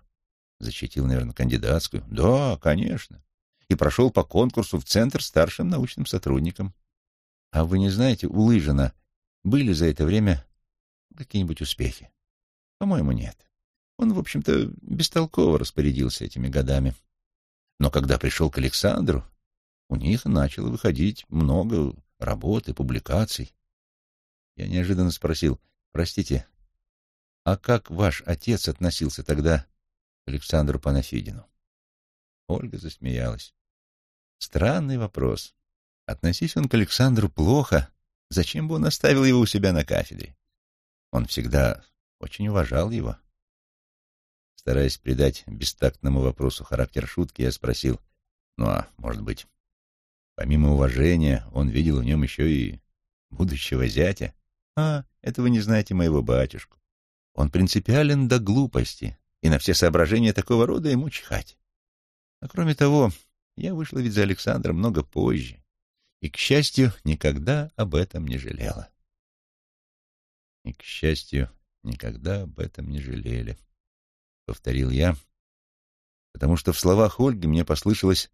Защитил, наверное, кандидатскую. Да, конечно. И прошел по конкурсу в Центр старшим научным сотрудником. А вы не знаете, у Лыжина были за это время какие-нибудь успехи? По-моему, нет. Он, в общем-то, бестолково распорядился этими годами. Но когда пришел к Александру, у них начало выходить много работ и публикаций. Я неожиданно спросил, простите, а как ваш отец относился тогда Александру Панафидину. Ольга засмеялась. Странный вопрос. Относись он к Александру плохо, зачем бы он оставил его у себя на кафедре? Он всегда очень уважал его. Стараясь придать бестактному вопросу характер шутки, я спросил, ну а, может быть, помимо уважения, он видел в нем еще и будущего зятя? А, это вы не знаете моего батюшку. Он принципиален до глупости, и на все соображения такого рода ему чихать. А кроме того, я вышла ведь за Александра много позже, и, к счастью, никогда об этом не жалела. И, к счастью, никогда об этом не жалели, — повторил я, потому что в словах Ольги мне послышалась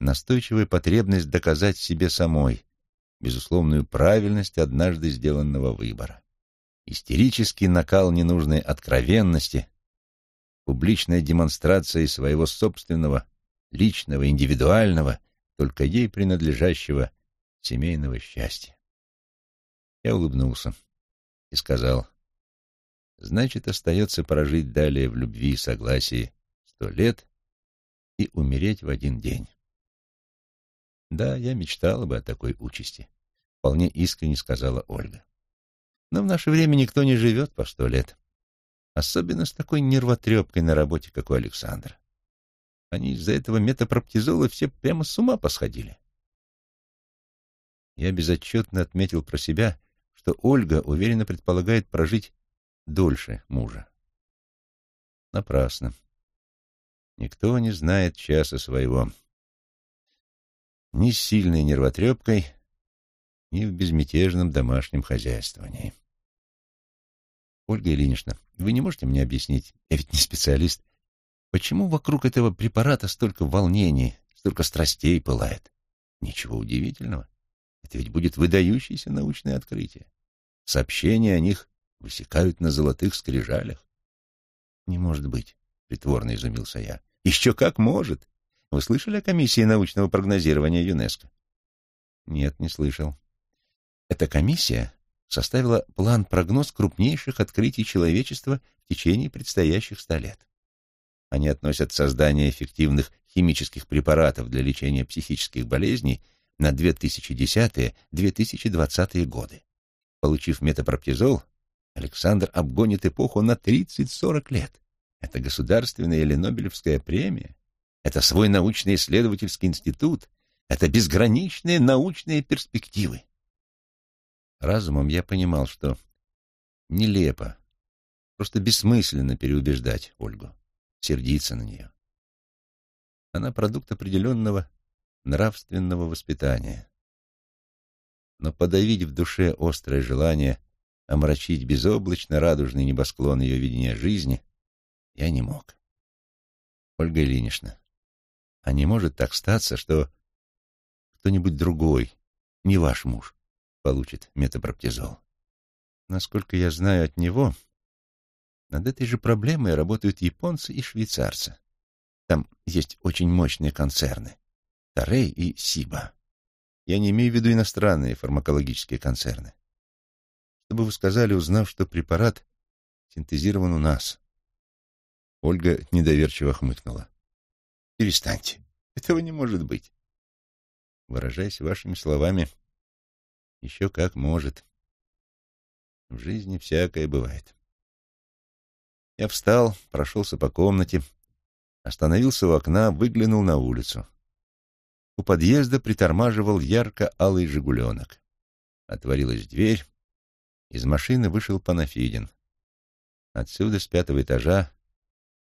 настойчивая потребность доказать себе самой безусловную правильность однажды сделанного выбора. Истерический накал ненужной откровенности, публичная демонстрация своего собственного, личного, индивидуального, только ей принадлежащего семейного счастья. Я улыбнулся и сказал, значит, остается прожить далее в любви и согласии сто лет и умереть в один день. Да, я мечтала бы о такой участи, вполне искренне сказала Ольга. Но в наше время никто не живет по сто лет, особенно с такой нервотрепкой на работе, как у Александра. Они из-за этого метапроптизола все прямо с ума посходили. Я безотчетно отметил про себя, что Ольга уверенно предполагает прожить дольше мужа. Напрасно. Никто не знает часа своего. Ни с сильной нервотрепкой, ни в безмятежном домашнем хозяйствовании. Ольга Ильинична, вы не можете мне объяснить, я ведь не специалист, почему вокруг этого препарата столько волнений, столько страстей пылает? Ничего удивительного. Это ведь будет выдающееся научное открытие. Сообщения о них высекают на золотых скрижалях. Не может быть, притворно изумился я. Еще как может. Вы слышали о комиссии научного прогнозирования ЮНЕСКО? Нет, не слышал. Эта комиссия составила план-прогноз крупнейших открытий человечества в течение предстоящих ста лет. Они относят создание эффективных химических препаратов для лечения психических болезней на 2010-2020 годы. Получив метапроптизол, Александр обгонит эпоху на 30-40 лет. Это государственная или Нобелевская премия. Это свой научно-исследовательский институт. Это безграничные научные перспективы. Разумом я понимал, что нелепо, просто бессмысленно переубеждать Ольгу, сердиться на нее. Она продукт определенного нравственного воспитания. Но подавить в душе острое желание омрачить безоблачно радужный небосклон ее видения жизни я не мог. Ольга Ильинична, а не может так статься, что кто-нибудь другой, не ваш муж, получит метапроптизол? Насколько я знаю от него, над этой же проблемой работают японцы и швейцарцы. Там есть очень мощные концерны. Тарей и Сиба. Я не имею в виду иностранные фармакологические концерны. Чтобы вы сказали, узнав, что препарат синтезирован у нас. Ольга недоверчиво хмыкнула. Перестаньте. Этого не может быть. Выражаясь вашими словами, еще как может. В жизни всякое бывает. Я встал, прошелся по комнате, остановился у окна, выглянул на улицу. У подъезда притормаживал ярко-алый «Жигуленок». Отворилась дверь. Из машины вышел Панафидин. Отсюда, с пятого этажа,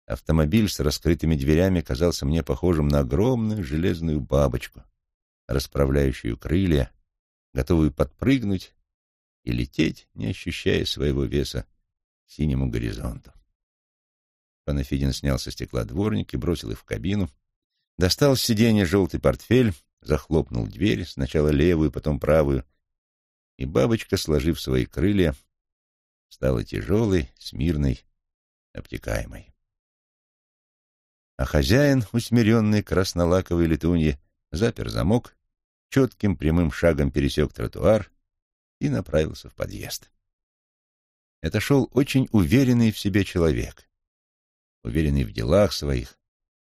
автомобиль с раскрытыми дверями казался мне похожим на огромную железную бабочку, расправляющую крылья, готовую подпрыгнуть и лететь, не ощущая своего веса, к синему горизонту. Панафидин снял со стекла дворник и бросил их в кабину, Достал с сиденья желтый портфель, захлопнул дверь, сначала левую, потом правую, и бабочка, сложив свои крылья, стала тяжелой, смирной, обтекаемой. А хозяин, усмиренный краснолаковой летуньи, запер замок, четким прямым шагом пересек тротуар и направился в подъезд. Это шел очень уверенный в себе человек, уверенный в делах своих,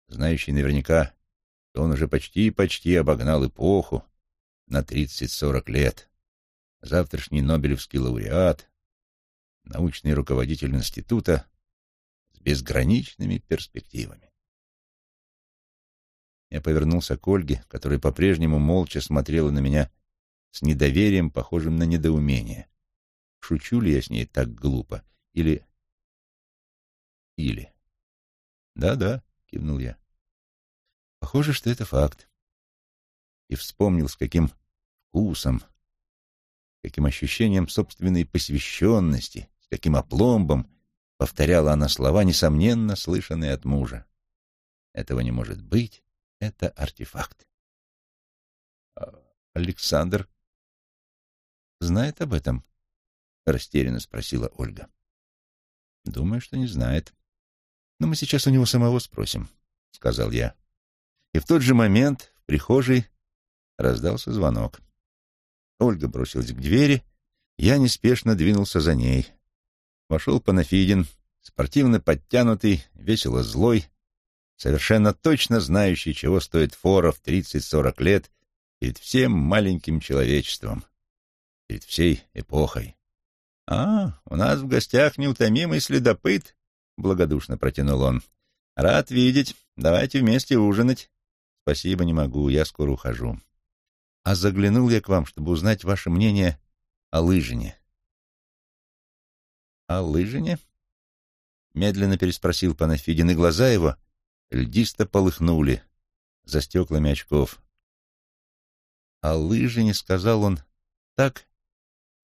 знающий наверняка, что он уже почти-почти обогнал эпоху на тридцать-сорок лет. Завтрашний Нобелевский лауреат, научный руководитель института с безграничными перспективами. Я повернулся к Ольге, которая по-прежнему молча смотрела на меня с недоверием, похожим на недоумение. Шучу ли я с ней так глупо? Или... Или... Да-да, кивнул я. Похоже, что это факт. И вспомнил, с каким вкусом, каким ощущением собственной посвященности, с каким опломбом повторяла она слова, несомненно, слышанные от мужа. Этого не может быть. Это артефакт. А Александр знает об этом? Растерянно спросила Ольга. Думаю, что не знает. Но мы сейчас у него самого спросим, сказал я. И в тот же момент в прихожей раздался звонок. Ольга бросилась к двери, я неспешно двинулся за ней. Вошел Панафидин, спортивно подтянутый, весело злой, совершенно точно знающий, чего стоит фора в тридцать-сорок лет перед всем маленьким человечеством, перед всей эпохой. — А, у нас в гостях неутомимый следопыт, — благодушно протянул он. — Рад видеть. Давайте вместе ужинать. — Спасибо, не могу, я скоро ухожу. — А заглянул я к вам, чтобы узнать ваше мнение о лыжине. — О лыжине? — медленно переспросил Панафидин, и глаза его льдисто полыхнули за стеклами очков. О лыжине сказал он так,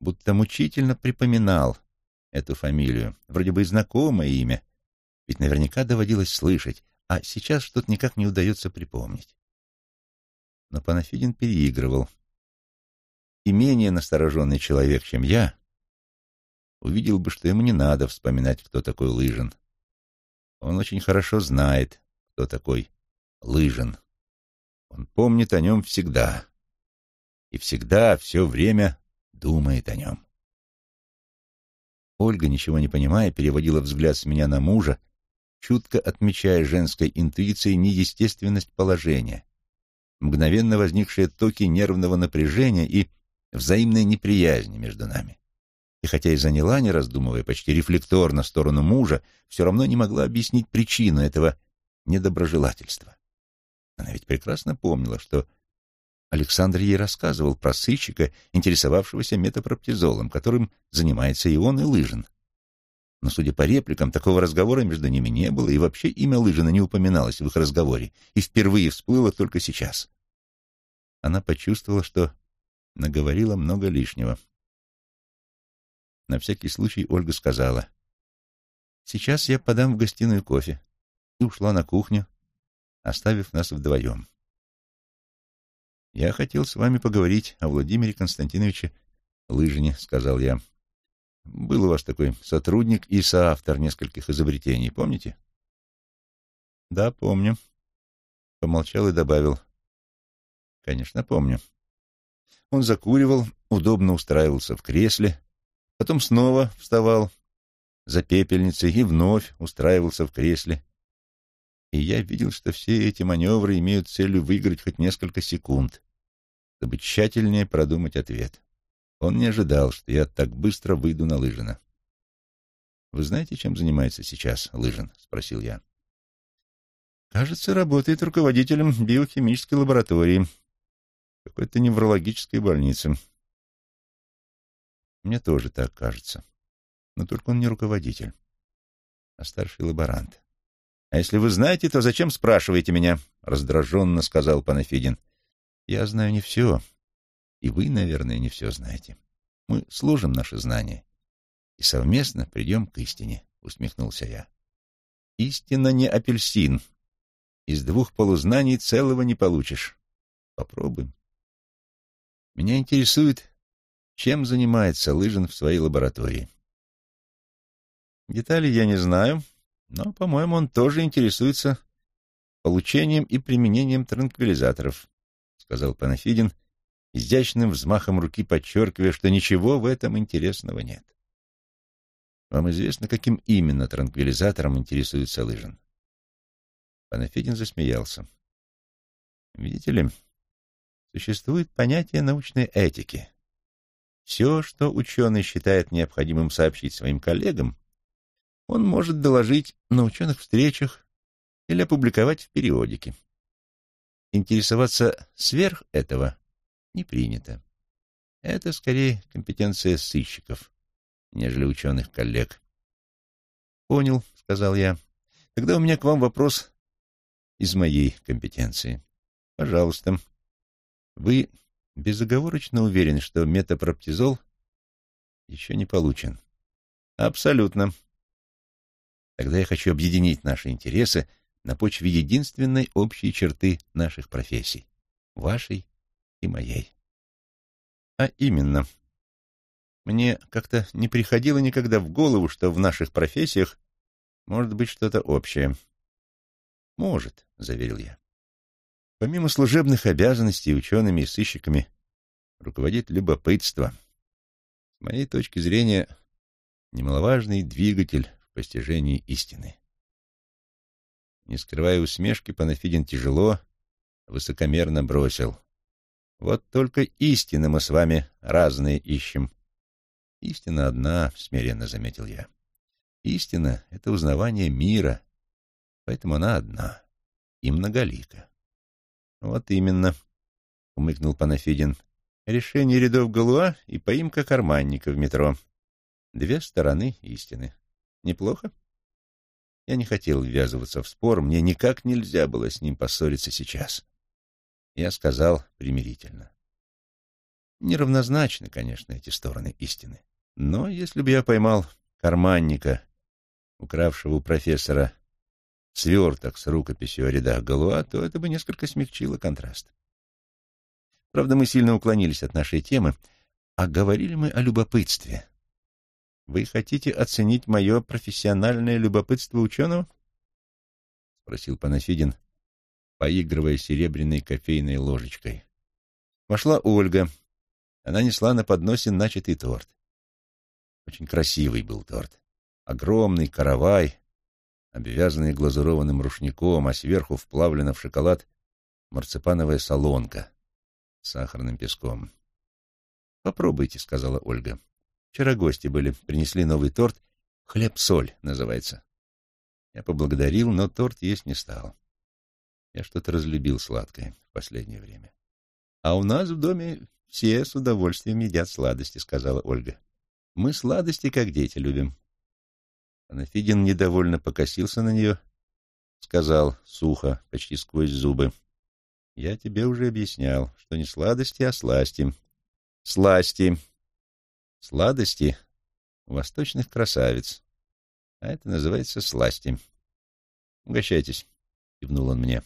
будто мучительно припоминал эту фамилию, вроде бы и знакомое имя, ведь наверняка доводилось слышать, а сейчас что-то никак не удается припомнить. Но Панафидин переигрывал. И менее настороженный человек, чем я, увидел бы, что ему не надо вспоминать, кто такой Лыжин. Он очень хорошо знает, кто такой Лыжин. Он помнит о нем всегда. И всегда, все время думает о нем. Ольга, ничего не понимая, переводила взгляд с меня на мужа, чутко отмечая женской интуицией неестественность положения, мгновенно возникшие токи нервного напряжения и взаимной неприязни между нами и хотя и заняла, не раздумывая, почти рефлекторно сторону мужа, все равно не могла объяснить причину этого недоброжелательства. Она ведь прекрасно помнила, что Александр ей рассказывал про сыщика, интересовавшегося метапроптизолом, которым занимается и он, и Лыжин. Но, судя по репликам, такого разговора между ними не было, и вообще имя Лыжина не упоминалось в их разговоре, и впервые всплыло только сейчас. Она почувствовала, что наговорила много лишнего. На всякий случай Ольга сказала. «Сейчас я подам в гостиную кофе» и ушла на кухню, оставив нас вдвоем. «Я хотел с вами поговорить о Владимире Константиновиче Лыжине», — сказал я. «Был у вас такой сотрудник и соавтор нескольких изобретений, помните?» «Да, помню», — помолчал и добавил. «Конечно, помню». Он закуривал, удобно устраивался в кресле, Потом снова вставал за пепельницей и вновь устраивался в кресле. И я видел, что все эти маневры имеют целью выиграть хоть несколько секунд, чтобы тщательнее продумать ответ. Он не ожидал, что я так быстро выйду на Лыжина. «Вы знаете, чем занимается сейчас Лыжин?» — спросил я. «Кажется, работает руководителем биохимической лаборатории какой-то неврологической больницы. Мне тоже так кажется. Но только он не руководитель, а старший лаборант. — А если вы знаете, то зачем спрашиваете меня? — раздраженно сказал Панафидин. — Я знаю не все. И вы, наверное, не все знаете. Мы сложим наши знания и совместно придем к истине, — усмехнулся я. Истина не апельсин. Из двух полузнаний целого не получишь. Попробуем. Меня интересует, чем занимается Лыжин в своей лаборатории. Деталей я не знаю, но, по-моему, он тоже интересуется получением и применением транквилизаторов, сказал Панафидин, изящным взмахом руки подчеркивая, что ничего в этом интересного нет. Вам известно, каким именно транквилизатором интересуется Лыжин? Панафидин засмеялся. Видите ли, существует понятие научной этики, все, что ученый считает необходимым сообщить своим коллегам, он может доложить на ученых встречах или опубликовать в периодике. Интересоваться сверх этого не принято. Это скорее компетенция сыщиков, нежели ученых коллег. «Понял», — сказал я. «Тогда у меня к вам вопрос из моей компетенции. Пожалуйста. Вы безоговорочно уверен, что метапроптизол еще не получен. Абсолютно. Тогда я хочу объединить наши интересы на почве единственной общей черты наших профессий — вашей и моей. А именно, мне как-то не приходило никогда в голову, что в наших профессиях может быть что-то общее. «Может», — заверил я. Помимо служебных обязанностей учеными и сыщиками руководит любопытство. С моей точки зрения, немаловажный двигатель постижении истины. Не скрывая усмешки, Панафидин тяжело, высокомерно бросил. Вот только истины мы с вами разные ищем. Истина одна, смиренно заметил я. Истина — это узнавание мира, поэтому она одна и многолика. Вот именно, — умыкнул Панафидин, — решение рядов Галуа и поимка карманника в метро. Две стороны истины. Неплохо? Я не хотел ввязываться в спор, мне никак нельзя было с ним поссориться сейчас. Я сказал примирительно. Неравнозначны, конечно, эти стороны истины. Но если бы я поймал карманника, укравшего у профессора сверток с рукописью о рядах Галуа, то это бы несколько смягчило контраст. Правда, мы сильно уклонились от нашей темы, а говорили мы о любопытстве. Вы хотите оценить мое профессиональное любопытство ученого? — спросил Панафидин, поигрывая серебряной кофейной ложечкой. Вошла Ольга. Она несла на подносе начатый торт. Очень красивый был торт. Огромный каравай, обвязанный глазурованным рушником, а сверху вплавлена в шоколад марципановая солонка с сахарным песком. «Попробуйте», — сказала Ольга. Вчера гости были, принесли новый торт. Хлеб-соль называется. Я поблагодарил, но торт есть не стал. Я что-то разлюбил сладкое в последнее время. А у нас в доме все с удовольствием едят сладости, сказала Ольга. Мы сладости как дети любим. Анафидин недовольно покосился на нее, сказал сухо, почти сквозь зубы. Я тебе уже объяснял, что не сладости, а сласти. Сласти. Сладости восточных красавиц. А это называется сласти. Угощайтесь, кивнул он мне.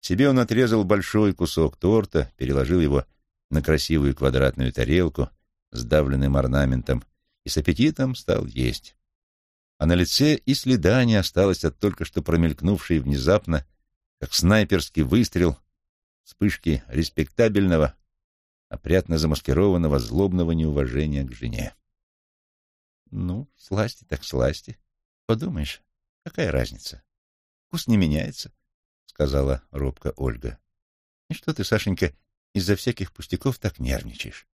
Себе он отрезал большой кусок торта, переложил его на красивую квадратную тарелку с давленным орнаментом и с аппетитом стал есть. А на лице и следа не осталось от только что промелькнувшей внезапно, как снайперский выстрел, вспышки респектабельного, опрятно замаскированного злобного неуважения к жене. Ну, сласти так сласти. Подумаешь, какая разница? Вкус не меняется, — сказала робко Ольга. И что ты, Сашенька, из-за всяких пустяков так нервничаешь?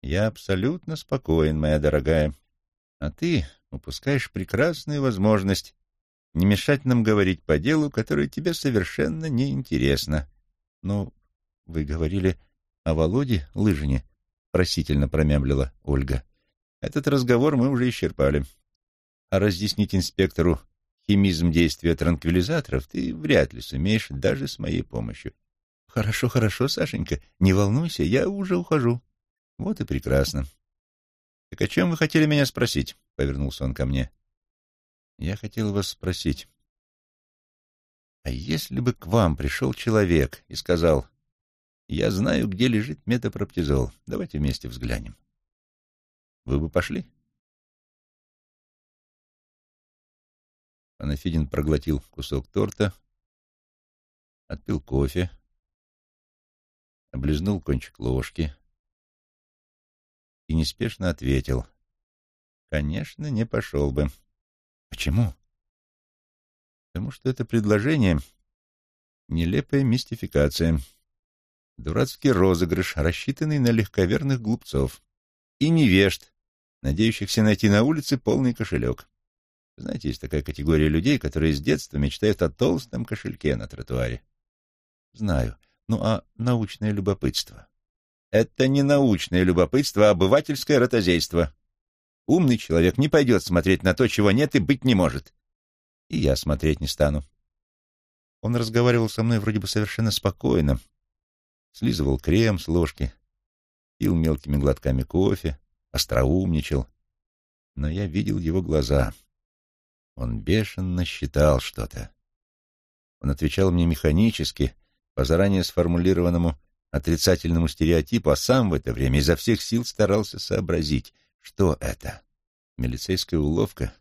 Я абсолютно спокоен, моя дорогая. А ты упускаешь прекрасную возможность не мешать нам говорить по делу, которое тебе совершенно неинтересно. Ну, вы говорили о Володе Лыжине? — просительно промямлила Ольга. — Этот разговор мы уже исчерпали. А разъяснить инспектору химизм действия транквилизаторов ты вряд ли сумеешь даже с моей помощью. — Хорошо, хорошо, Сашенька, не волнуйся, я уже ухожу. — Вот и прекрасно. — Так о чем вы хотели меня спросить? — повернулся он ко мне. — Я хотел вас спросить. А если бы к вам пришел человек и сказал, я знаю, где лежит метапроптизол. Давайте вместе взглянем. Вы бы пошли? Анафидин проглотил кусок торта, отпил кофе, облизнул кончик ложки и неспешно ответил. Конечно, не пошел бы. Почему? Потому что это предложение — нелепая мистификация — Дурацкий розыгрыш, рассчитанный на легковерных глупцов. И невежд, надеющихся найти на улице полный кошелек. Знаете, есть такая категория людей, которые с детства мечтают о толстом кошельке на тротуаре. Знаю. Ну а научное любопытство? Это не научное любопытство, а обывательское ротозейство. Умный человек не пойдет смотреть на то, чего нет и быть не может. И я смотреть не стану. Он разговаривал со мной вроде бы совершенно спокойно, слизывал крем с ложки, пил мелкими глотками кофе, остроумничал. Но я видел его глаза. Он бешено считал что-то. Он отвечал мне механически, по заранее сформулированному отрицательному стереотипу, а сам в это время изо всех сил старался сообразить, что это. Милицейская уловка?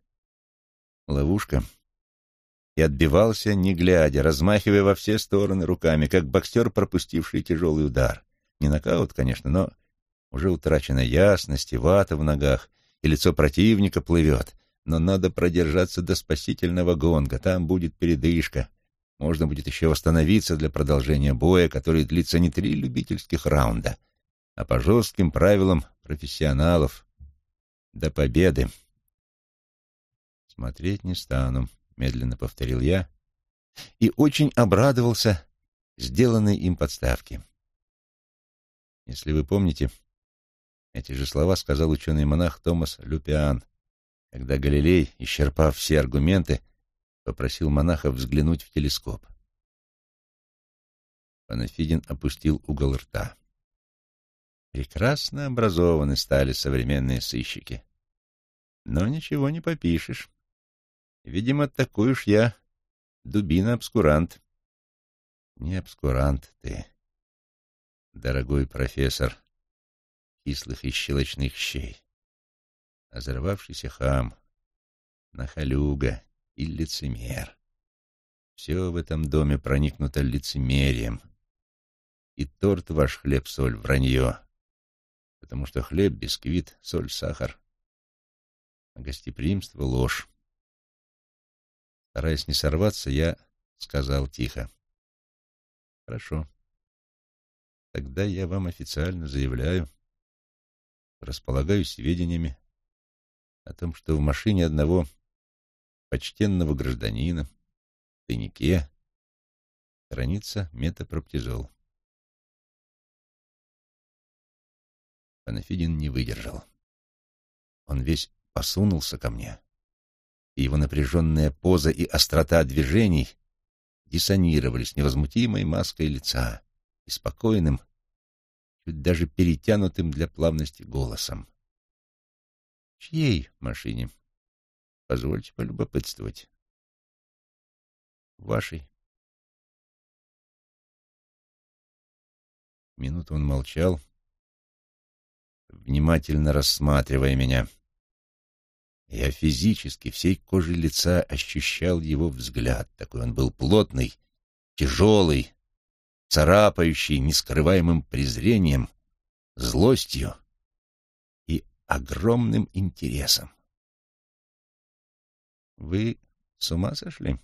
Ловушка? И отбивался, не глядя, размахивая во все стороны руками, как боксер, пропустивший тяжелый удар. Не нокаут, конечно, но уже утрачена ясность и вата в ногах, и лицо противника плывет. Но надо продержаться до спасительного гонга, там будет передышка. Можно будет еще восстановиться для продолжения боя, который длится не три любительских раунда, а по жестким правилам профессионалов. До победы. Смотреть не стану, медленно повторил я и очень обрадовался сделанной им подставке. Если вы помните, эти же слова сказал ученый-монах Томас Люпиан, когда Галилей, исчерпав все аргументы, попросил монаха взглянуть в телескоп. Панафидин опустил угол рта. Прекрасно образованы стали современные сыщики. Но ничего не попишешь. Видимо, такой уж я дубина-обскурант. Не обскурант ты, дорогой профессор кислых и щелочных щей, а хам, нахалюга и лицемер. Все в этом доме проникнуто лицемерием. И торт ваш хлеб-соль — вранье, потому что хлеб, бисквит, соль, сахар, а гостеприимство — ложь. Стараясь не сорваться, я сказал тихо. Хорошо. Тогда я вам официально заявляю, располагаю сведениями о том, что в машине одного почтенного гражданина в тайнике хранится метапроптизол. Панафидин не выдержал. Он весь посунулся ко мне, его напряженная поза и острота движений диссонировали с невозмутимой маской лица и спокойным, чуть даже перетянутым для плавности голосом. — Чьей машине? — Позвольте полюбопытствовать. — Вашей. Минуту он молчал, внимательно рассматривая меня. Я физически всей кожей лица ощущал его взгляд. Такой он был плотный, тяжелый, царапающий нескрываемым презрением, злостью и огромным интересом. «Вы с ума сошли?»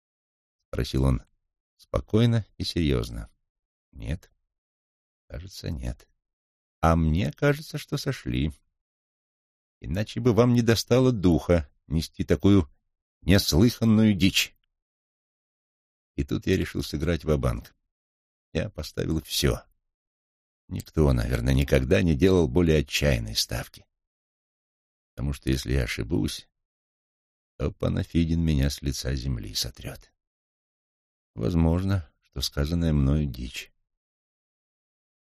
— спросил он спокойно и серьезно. «Нет, кажется, нет. А мне кажется, что сошли. Иначе бы вам не достало духа нести такую неслыханную дичь. И тут я решил сыграть в банк Я поставил все. Никто, наверное, никогда не делал более отчаянной ставки. Потому что если я ошибусь, то Панафидин меня с лица земли сотрет. Возможно, что сказанное мною дичь.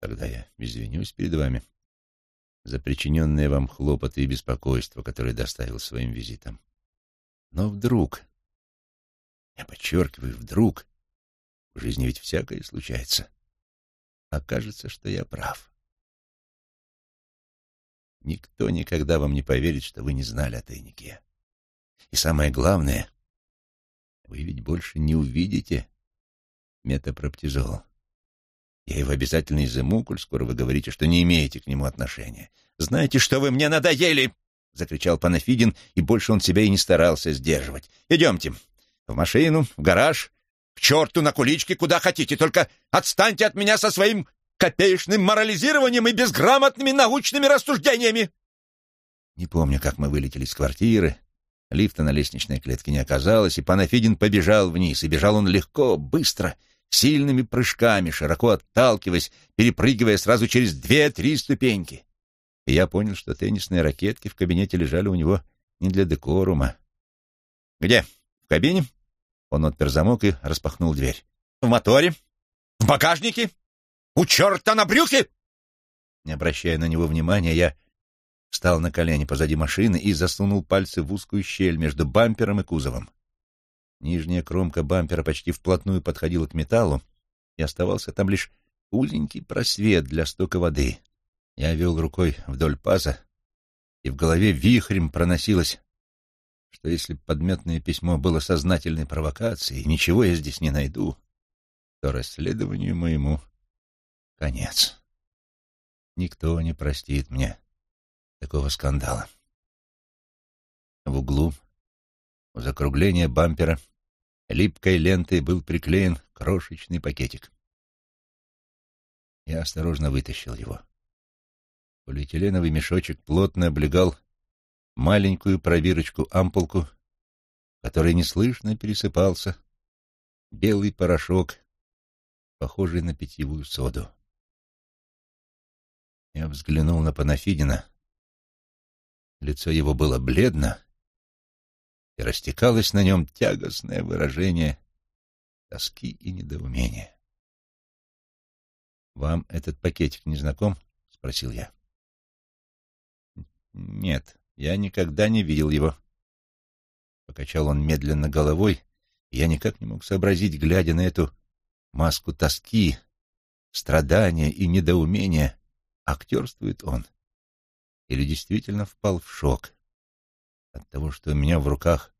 Тогда я извинюсь перед вами за причиненные вам хлопоты и беспокойство, которые доставил своим визитом. Но вдруг, я подчеркиваю, вдруг, в жизни ведь всякое случается, окажется, что я прав. Никто никогда вам не поверит, что вы не знали о тайнике. И самое главное, вы ведь больше не увидите метапроптизол. Я его обязательно изыму, коль скоро вы говорите, что не имеете к нему отношения. «Знаете, что вы мне надоели!» — закричал Панафидин, и больше он себя и не старался сдерживать. «Идемте. В машину, в гараж, к черту на куличке, куда хотите, только отстаньте от меня со своим копеечным морализированием и безграмотными научными рассуждениями!» Не помню, как мы вылетели из квартиры. Лифта на лестничной клетке не оказалось, и Панафидин побежал вниз, и бежал он легко, быстро — сильными прыжками, широко отталкиваясь, перепрыгивая сразу через две-три ступеньки. И я понял, что теннисные ракетки в кабинете лежали у него не для декорума. «Где? В кабине?» Он отпер замок и распахнул дверь. «В моторе? В багажнике? У черта на брюхе?» Не обращая на него внимания, я встал на колени позади машины и засунул пальцы в узкую щель между бампером и кузовом. Нижняя кромка бампера почти вплотную подходила к металлу, и оставался там лишь узенький просвет для стока воды. Я вел рукой вдоль паза, и в голове вихрем проносилось, что если подметное письмо было сознательной провокацией, ничего я здесь не найду, то расследованию моему конец. Никто не простит мне такого скандала. В углу, у закругления бампера, липкой лентой был приклеен крошечный пакетик. Я осторожно вытащил его. Полиэтиленовый мешочек плотно облегал маленькую пробирочку-ампулку, которой неслышно пересыпался белый порошок, похожий на питьевую соду. Я взглянул на Панафидина. Лицо его было бледно, и растекалось на нем тягостное выражение тоски и недоумения. «Вам этот пакетик не знаком?» — спросил я. «Нет, я никогда не видел его». Покачал он медленно головой, и я никак не мог сообразить, глядя на эту маску тоски, страдания и недоумения, актерствует он или действительно впал в шок от того, что у меня в руках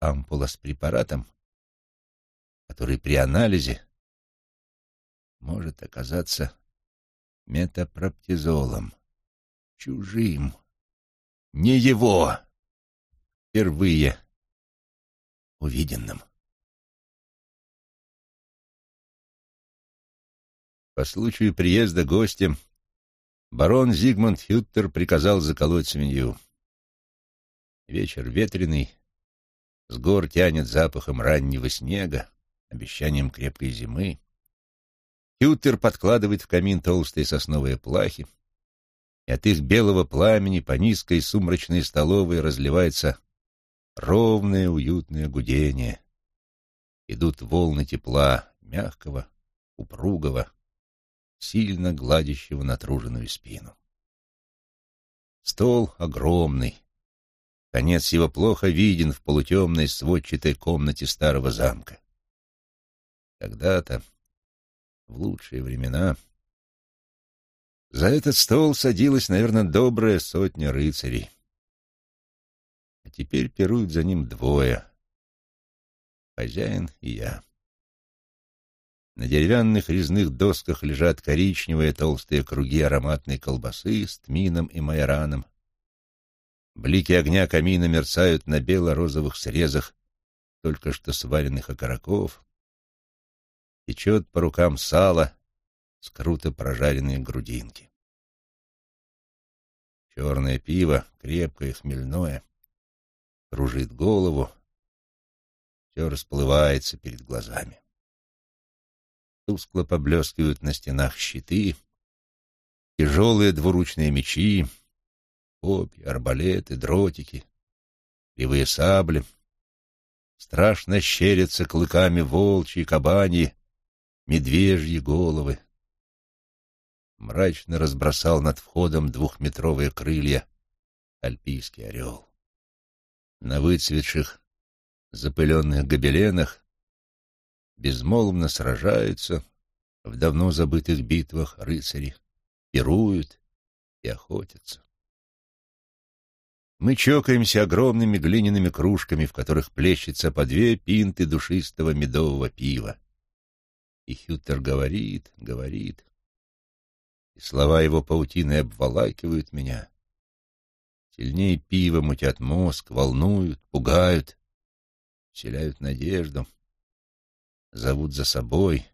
ампула с препаратом, который при анализе может оказаться метапроптизолом, чужим, не его, впервые увиденным. По случаю приезда гостя барон Зигмунд Хюттер приказал заколоть свинью. Вечер ветреный, с гор тянет запахом раннего снега, обещанием крепкой зимы. Хюттер подкладывает в камин толстые сосновые плахи, и от их белого пламени по низкой сумрачной столовой разливается ровное уютное гудение. Идут волны тепла, мягкого, упругого, сильно гладящего натруженную спину. Стол огромный. Конец его плохо виден в полутемной сводчатой комнате старого замка. Когда-то, в лучшие времена, за этот стол садилась, наверное, добрая сотня рыцарей. А теперь пируют за ним двое — хозяин и я. На деревянных резных досках лежат коричневые толстые круги ароматной колбасы с тмином и майораном. Блики огня камина мерцают на бело-розовых срезах только что сваренных окороков. Течет по рукам сало с круто прожаренные грудинки. Черное пиво, крепкое, хмельное, кружит голову, все расплывается перед глазами. Тускло поблескивают на стенах щиты, тяжелые двуручные мечи, копья, арбалеты, дротики, кривые сабли. Страшно щерятся клыками волчьи, кабани, медвежьи головы. Мрачно разбросал над входом двухметровые крылья альпийский орел. На выцветших, запыленных гобеленах безмолвно сражаются в давно забытых битвах рыцари, пируют и охотятся. Мы чокаемся огромными глиняными кружками, в которых плещется по две пинты душистого медового пива. И Хютер говорит, говорит, и слова его паутины обволакивают меня. Сильнее пива мутят мозг, волнуют, пугают, вселяют надежду — зовут за собой,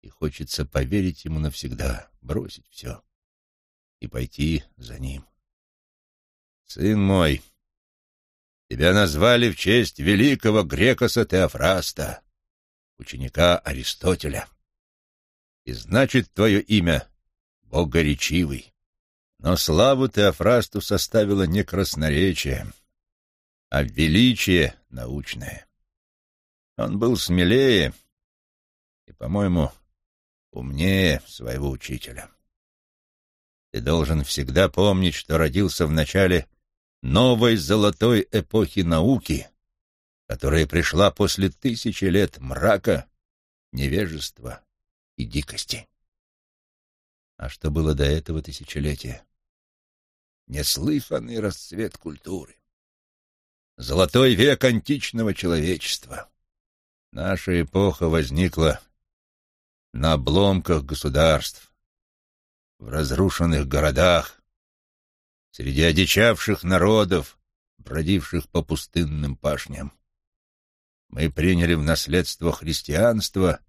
и хочется поверить ему навсегда, бросить все и пойти за ним. Сын мой, тебя назвали в честь великого Грекоса Теофраста, ученика Аристотеля. И значит твое имя Богоречивый. Но славу Теофрасту составило не красноречие, а величие научное. Он был смелее и, по-моему, умнее своего учителя. Ты должен всегда помнить, что родился в начале новой золотой эпохи науки, которая пришла после тысячи лет мрака, невежества и дикости. А что было до этого тысячелетия? Неслыханный расцвет культуры. Золотой век античного человечества. Наша эпоха возникла на обломках государств, в разрушенных городах, среди одичавших народов, бродивших по пустынным пашням. Мы приняли в наследство христианство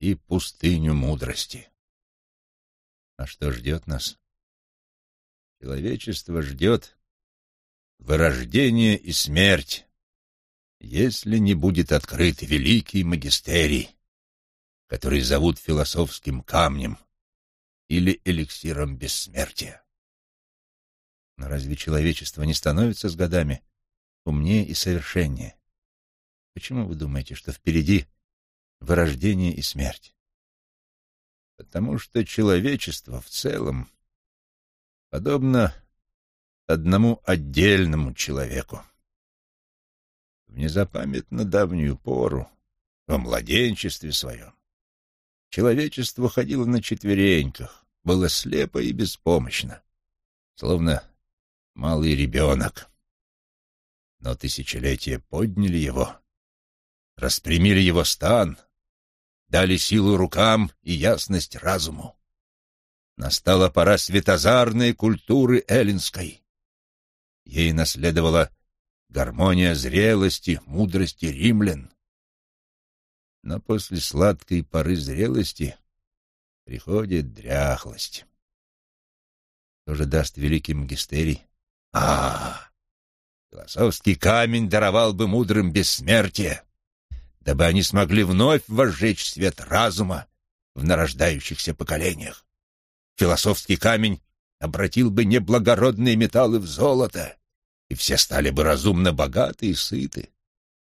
и пустыню мудрости. А что ждет нас? Человечество ждет вырождение и смерть, если не будет открыт великий магистерий, который зовут философским камнем или эликсиром бессмертия. Но разве человечество не становится с годами умнее и совершеннее? Почему вы думаете, что впереди вырождение и смерть? Потому что человечество в целом подобно одному отдельному человеку. В незапамятно давнюю пору, во младенчестве своем, человечество ходило на четвереньках, было слепо и беспомощно, словно малый ребенок. Но тысячелетия подняли его, распрямили его стан, дали силу рукам и ясность разуму. Настала пора светозарной культуры эллинской. Ей наследовала гармония зрелости, мудрости римлян. Но после сладкой поры зрелости приходит дряхлость. Что же даст великий магистерий? А, философский камень даровал бы мудрым бессмертие, дабы они смогли вновь возжечь свет разума в нарождающихся поколениях. Философский камень обратил бы неблагородные металлы в золото, и все стали бы разумно богаты и сыты.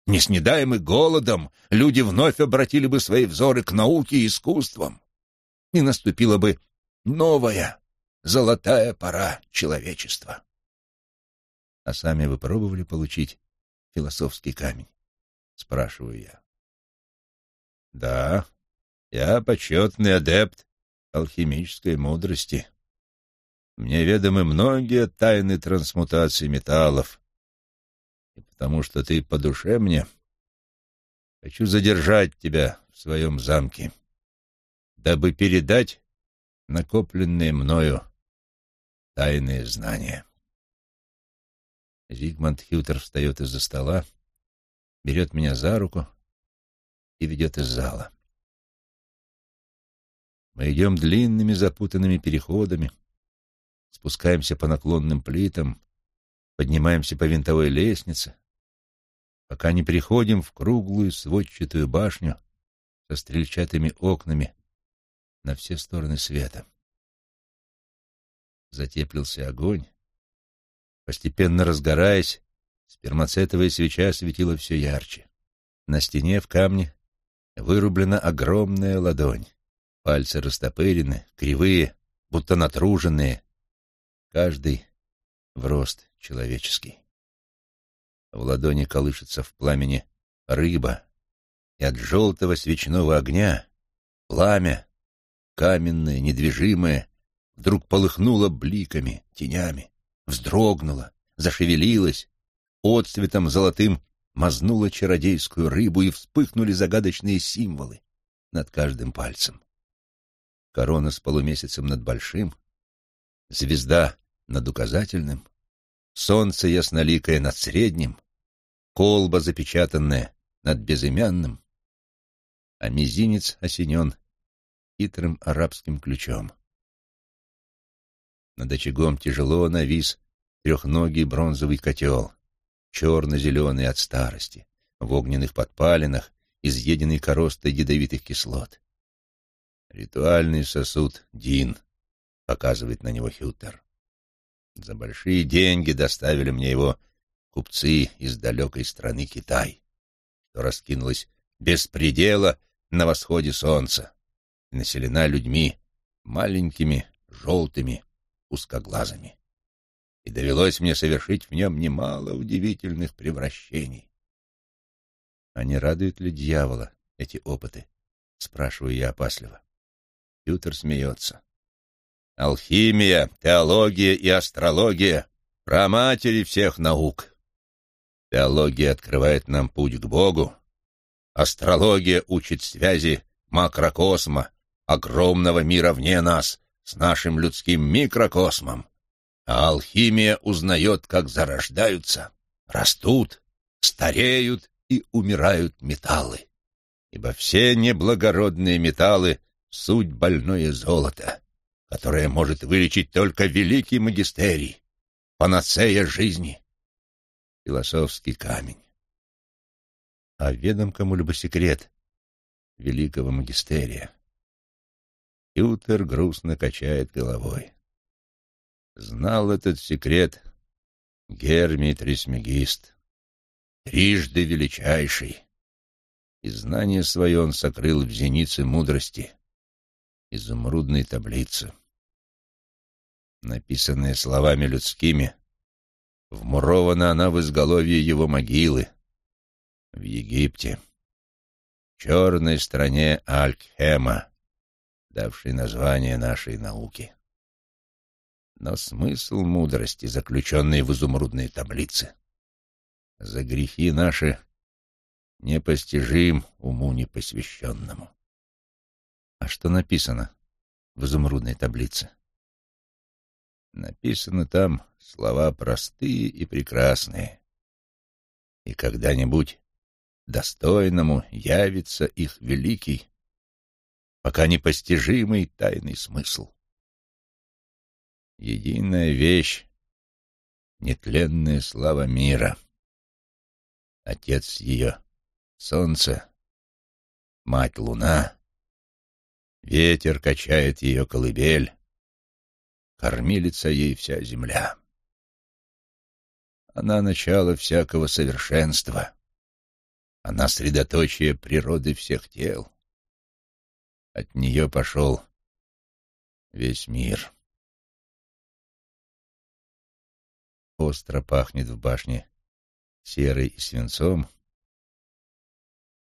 Не снедаемы голодом, люди вновь обратили бы свои взоры к науке и искусствам, и наступила бы новая золотая пора человечества. А сами вы пробовали получить философский камень? Спрашиваю я. Да, я почетный адепт алхимической мудрости. Мне ведомы многие тайны трансмутации металлов. И потому что ты по душе мне, хочу задержать тебя в своем замке, дабы передать накопленные мною тайные знания. Зигмунд Хютер встает из-за стола, берет меня за руку и ведет из зала. Мы идем длинными запутанными переходами, спускаемся по наклонным плитам, поднимаемся по винтовой лестнице, пока не приходим в круглую сводчатую башню со стрельчатыми окнами на все стороны света. Затеплился огонь. Постепенно разгораясь, спермацетовая свеча светила все ярче. На стене в камне вырублена огромная ладонь. Пальцы растопырены, кривые, будто натруженные. Каждый в рост человеческий. В ладони колышется в пламени рыба, и от желтого свечного огня пламя, каменное, недвижимое, вдруг полыхнуло бликами, тенями, вздрогнуло, зашевелилось, отцветом золотым мазнуло чародейскую рыбу, и вспыхнули загадочные символы над каждым пальцем корона с полумесяцем над большим, звезда над указательным, солнце ясноликое над средним, колба запечатанная над безымянным, а мизинец осенен хитрым арабским ключом. Над очагом тяжело навис трехногий бронзовый котел, черно-зеленый от старости, в огненных подпалинах, изъеденный коростой ядовитых кислот. Ритуальный сосуд Дин, показывает на него Хютер. За большие деньги доставили мне его купцы из далекой страны Китай, что раскинулась без предела на восходе солнца населена людьми маленькими, желтыми, узкоглазыми. И довелось мне совершить в нем немало удивительных превращений. А не радуют ли дьявола эти опыты? Спрашиваю я опасливо. Пютер смеется. Алхимия, теология и астрология — праматери всех наук. Теология открывает нам путь к Богу. Астрология учит связи макрокосма, огромного мира вне нас, с нашим людским микрокосмом. А алхимия узнает, как зарождаются, растут, стареют и умирают металлы. Ибо все неблагородные металлы — суть больное золото, которое может вылечить только великий магистерий, панацея жизни, философский камень. А ведом кому-либо секрет великого магистерия. Ютер грустно качает головой. Знал этот секрет Гермий Трисмегист, трижды величайший, и знание свое он сокрыл в зенице мудрости, изумрудной таблицы. Написанная словами людскими, вмурована она в изголовье его могилы. В Египте, в черной стране Алькхема, давшей название нашей науке. Но смысл мудрости, заключенный в изумрудной таблице, за грехи наши непостижим уму непосвященному. А что написано в изумрудной таблице? Написаны там слова простые и прекрасные. И когда-нибудь достойному явится их великий, пока непостижимый тайный смысл. Единая вещь — нетленная слава мира. Отец ее — солнце, мать — луна, ветер качает ее колыбель, кормилица ей вся земля. Она начало всякого совершенства, она средоточие природы всех тел. От нее пошел весь мир. Остро пахнет в башне серой и свинцом.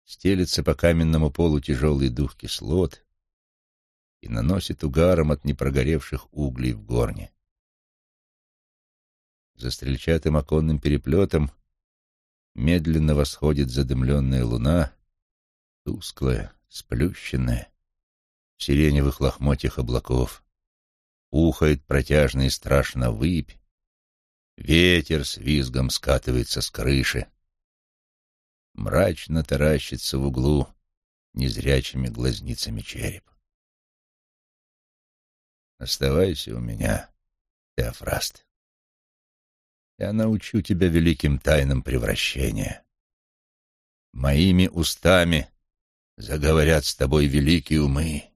Стелится по каменному полу тяжелый дух кислот и наносит угаром от непрогоревших углей в горне. За стрельчатым оконным переплетом медленно восходит задымленная луна, тусклая, сплющенная, в сиреневых лохмотьях облаков. Ухает протяжно и страшно выпь. Ветер с визгом скатывается с крыши. Мрачно таращится в углу незрячими глазницами череп. Оставайся у меня, Теофраст. Я научу тебя великим тайнам превращения. Моими устами заговорят с тобой великие умы,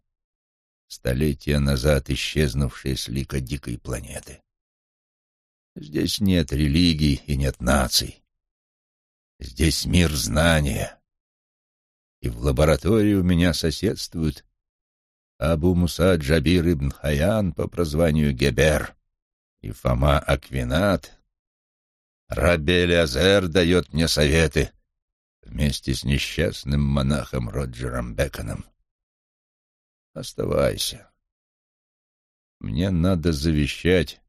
столетия назад исчезнувшие с лика дикой планеты. Здесь нет религий и нет наций. Здесь мир знания. И в лаборатории у меня соседствуют Абу Муса Джабир ибн Хаян по прозванию Гебер и Фома Аквинат. Рабель Азер дает мне советы вместе с несчастным монахом Роджером Беконом. Оставайся. Мне надо завещать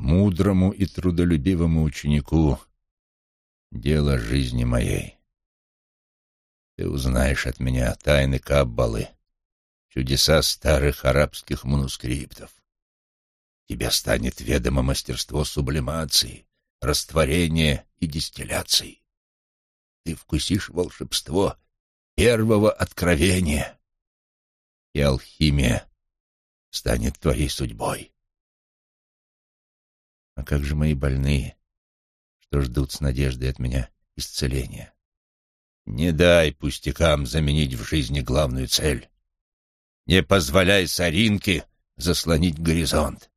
мудрому и трудолюбивому ученику дело жизни моей. Ты узнаешь от меня тайны Каббалы, чудеса старых арабских манускриптов. Тебе станет ведомо мастерство сублимации, растворения и дистилляции. Ты вкусишь волшебство первого откровения, и алхимия станет твоей судьбой. А как же мои больные, что ждут с надеждой от меня исцеления? Не дай пустякам заменить в жизни главную цель. Не позволяй соринке заслонить горизонт.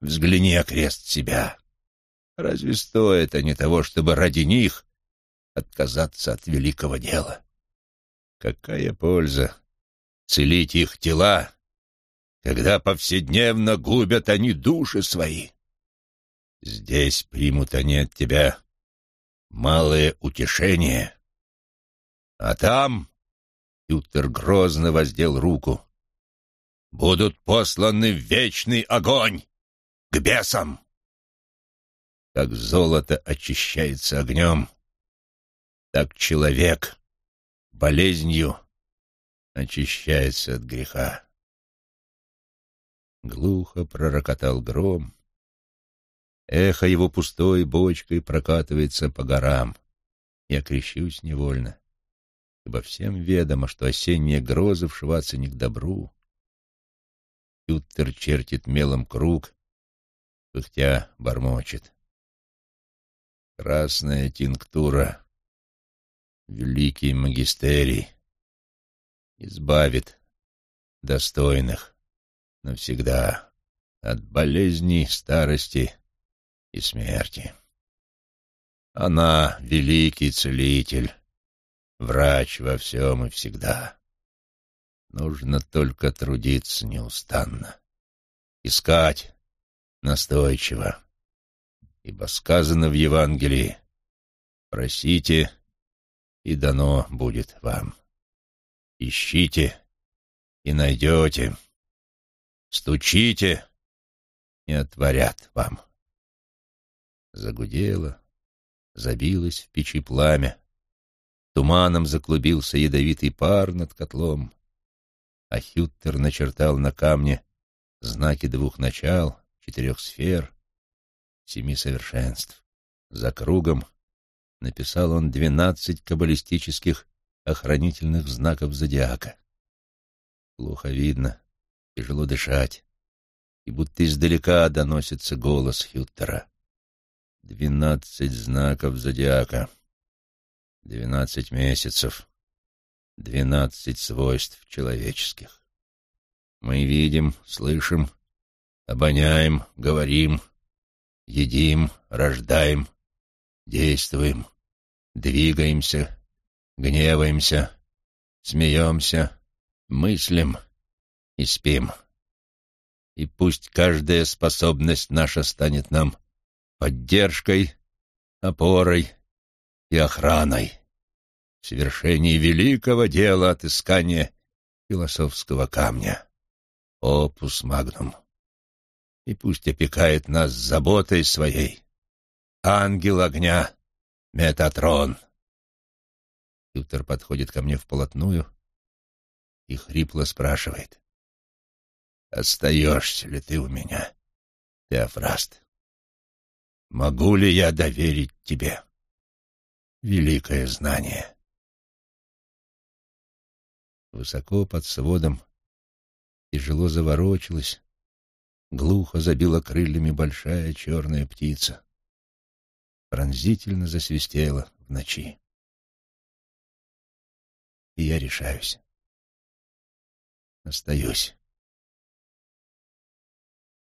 Взгляни окрест себя. Разве стоит они того, чтобы ради них отказаться от великого дела? Какая польза целить их тела, когда повседневно губят они души свои? Здесь примут они от тебя малое утешение А там Ютер грозно воздел руку. «Будут посланы в вечный огонь! К бесам!» Как золото очищается огнем, так человек болезнью очищается от греха. Глухо пророкотал гром. Эхо его пустой бочкой прокатывается по горам. Я крещусь невольно, ибо всем ведомо, что осенние грозы вшиваться не к добру. Ютер чертит мелом круг, пыхтя бормочет. Красная тинктура, великий магистерий, избавит достойных навсегда от болезней, старости и смерти. Она — великий целитель, врач во всем и всегда. Нужно только трудиться неустанно, искать настойчиво, ибо сказано в Евангелии «Просите, и дано будет вам. Ищите, и найдете». Стучите, и отворят вам. Загудело, забилось в печи пламя. Туманом заклубился ядовитый пар над котлом, а Хюттер начертал на камне знаки двух начал, четырех сфер, семи совершенств. За кругом написал он двенадцать каббалистических охранительных знаков зодиака. Плохо видно, тяжело дышать, и будто издалека доносится голос Хюттера. Двенадцать знаков зодиака, двенадцать месяцев, двенадцать свойств человеческих. Мы видим, слышим, обоняем, говорим, едим, рождаем, действуем, двигаемся, гневаемся, смеемся, мыслим — и спим. И пусть каждая способность наша станет нам поддержкой, опорой и охраной в совершении великого дела отыскания философского камня. Опус магнум. И пусть опекает нас заботой своей ангел огня Метатрон. Пютер подходит ко мне вплотную и хрипло спрашивает. Остаешься ли ты у меня, Теофраст? Могу ли я доверить тебе великое знание? Высоко под сводом тяжело заворочилась, глухо забила крыльями большая черная птица. Пронзительно засвистела в ночи. И я решаюсь. Остаюсь.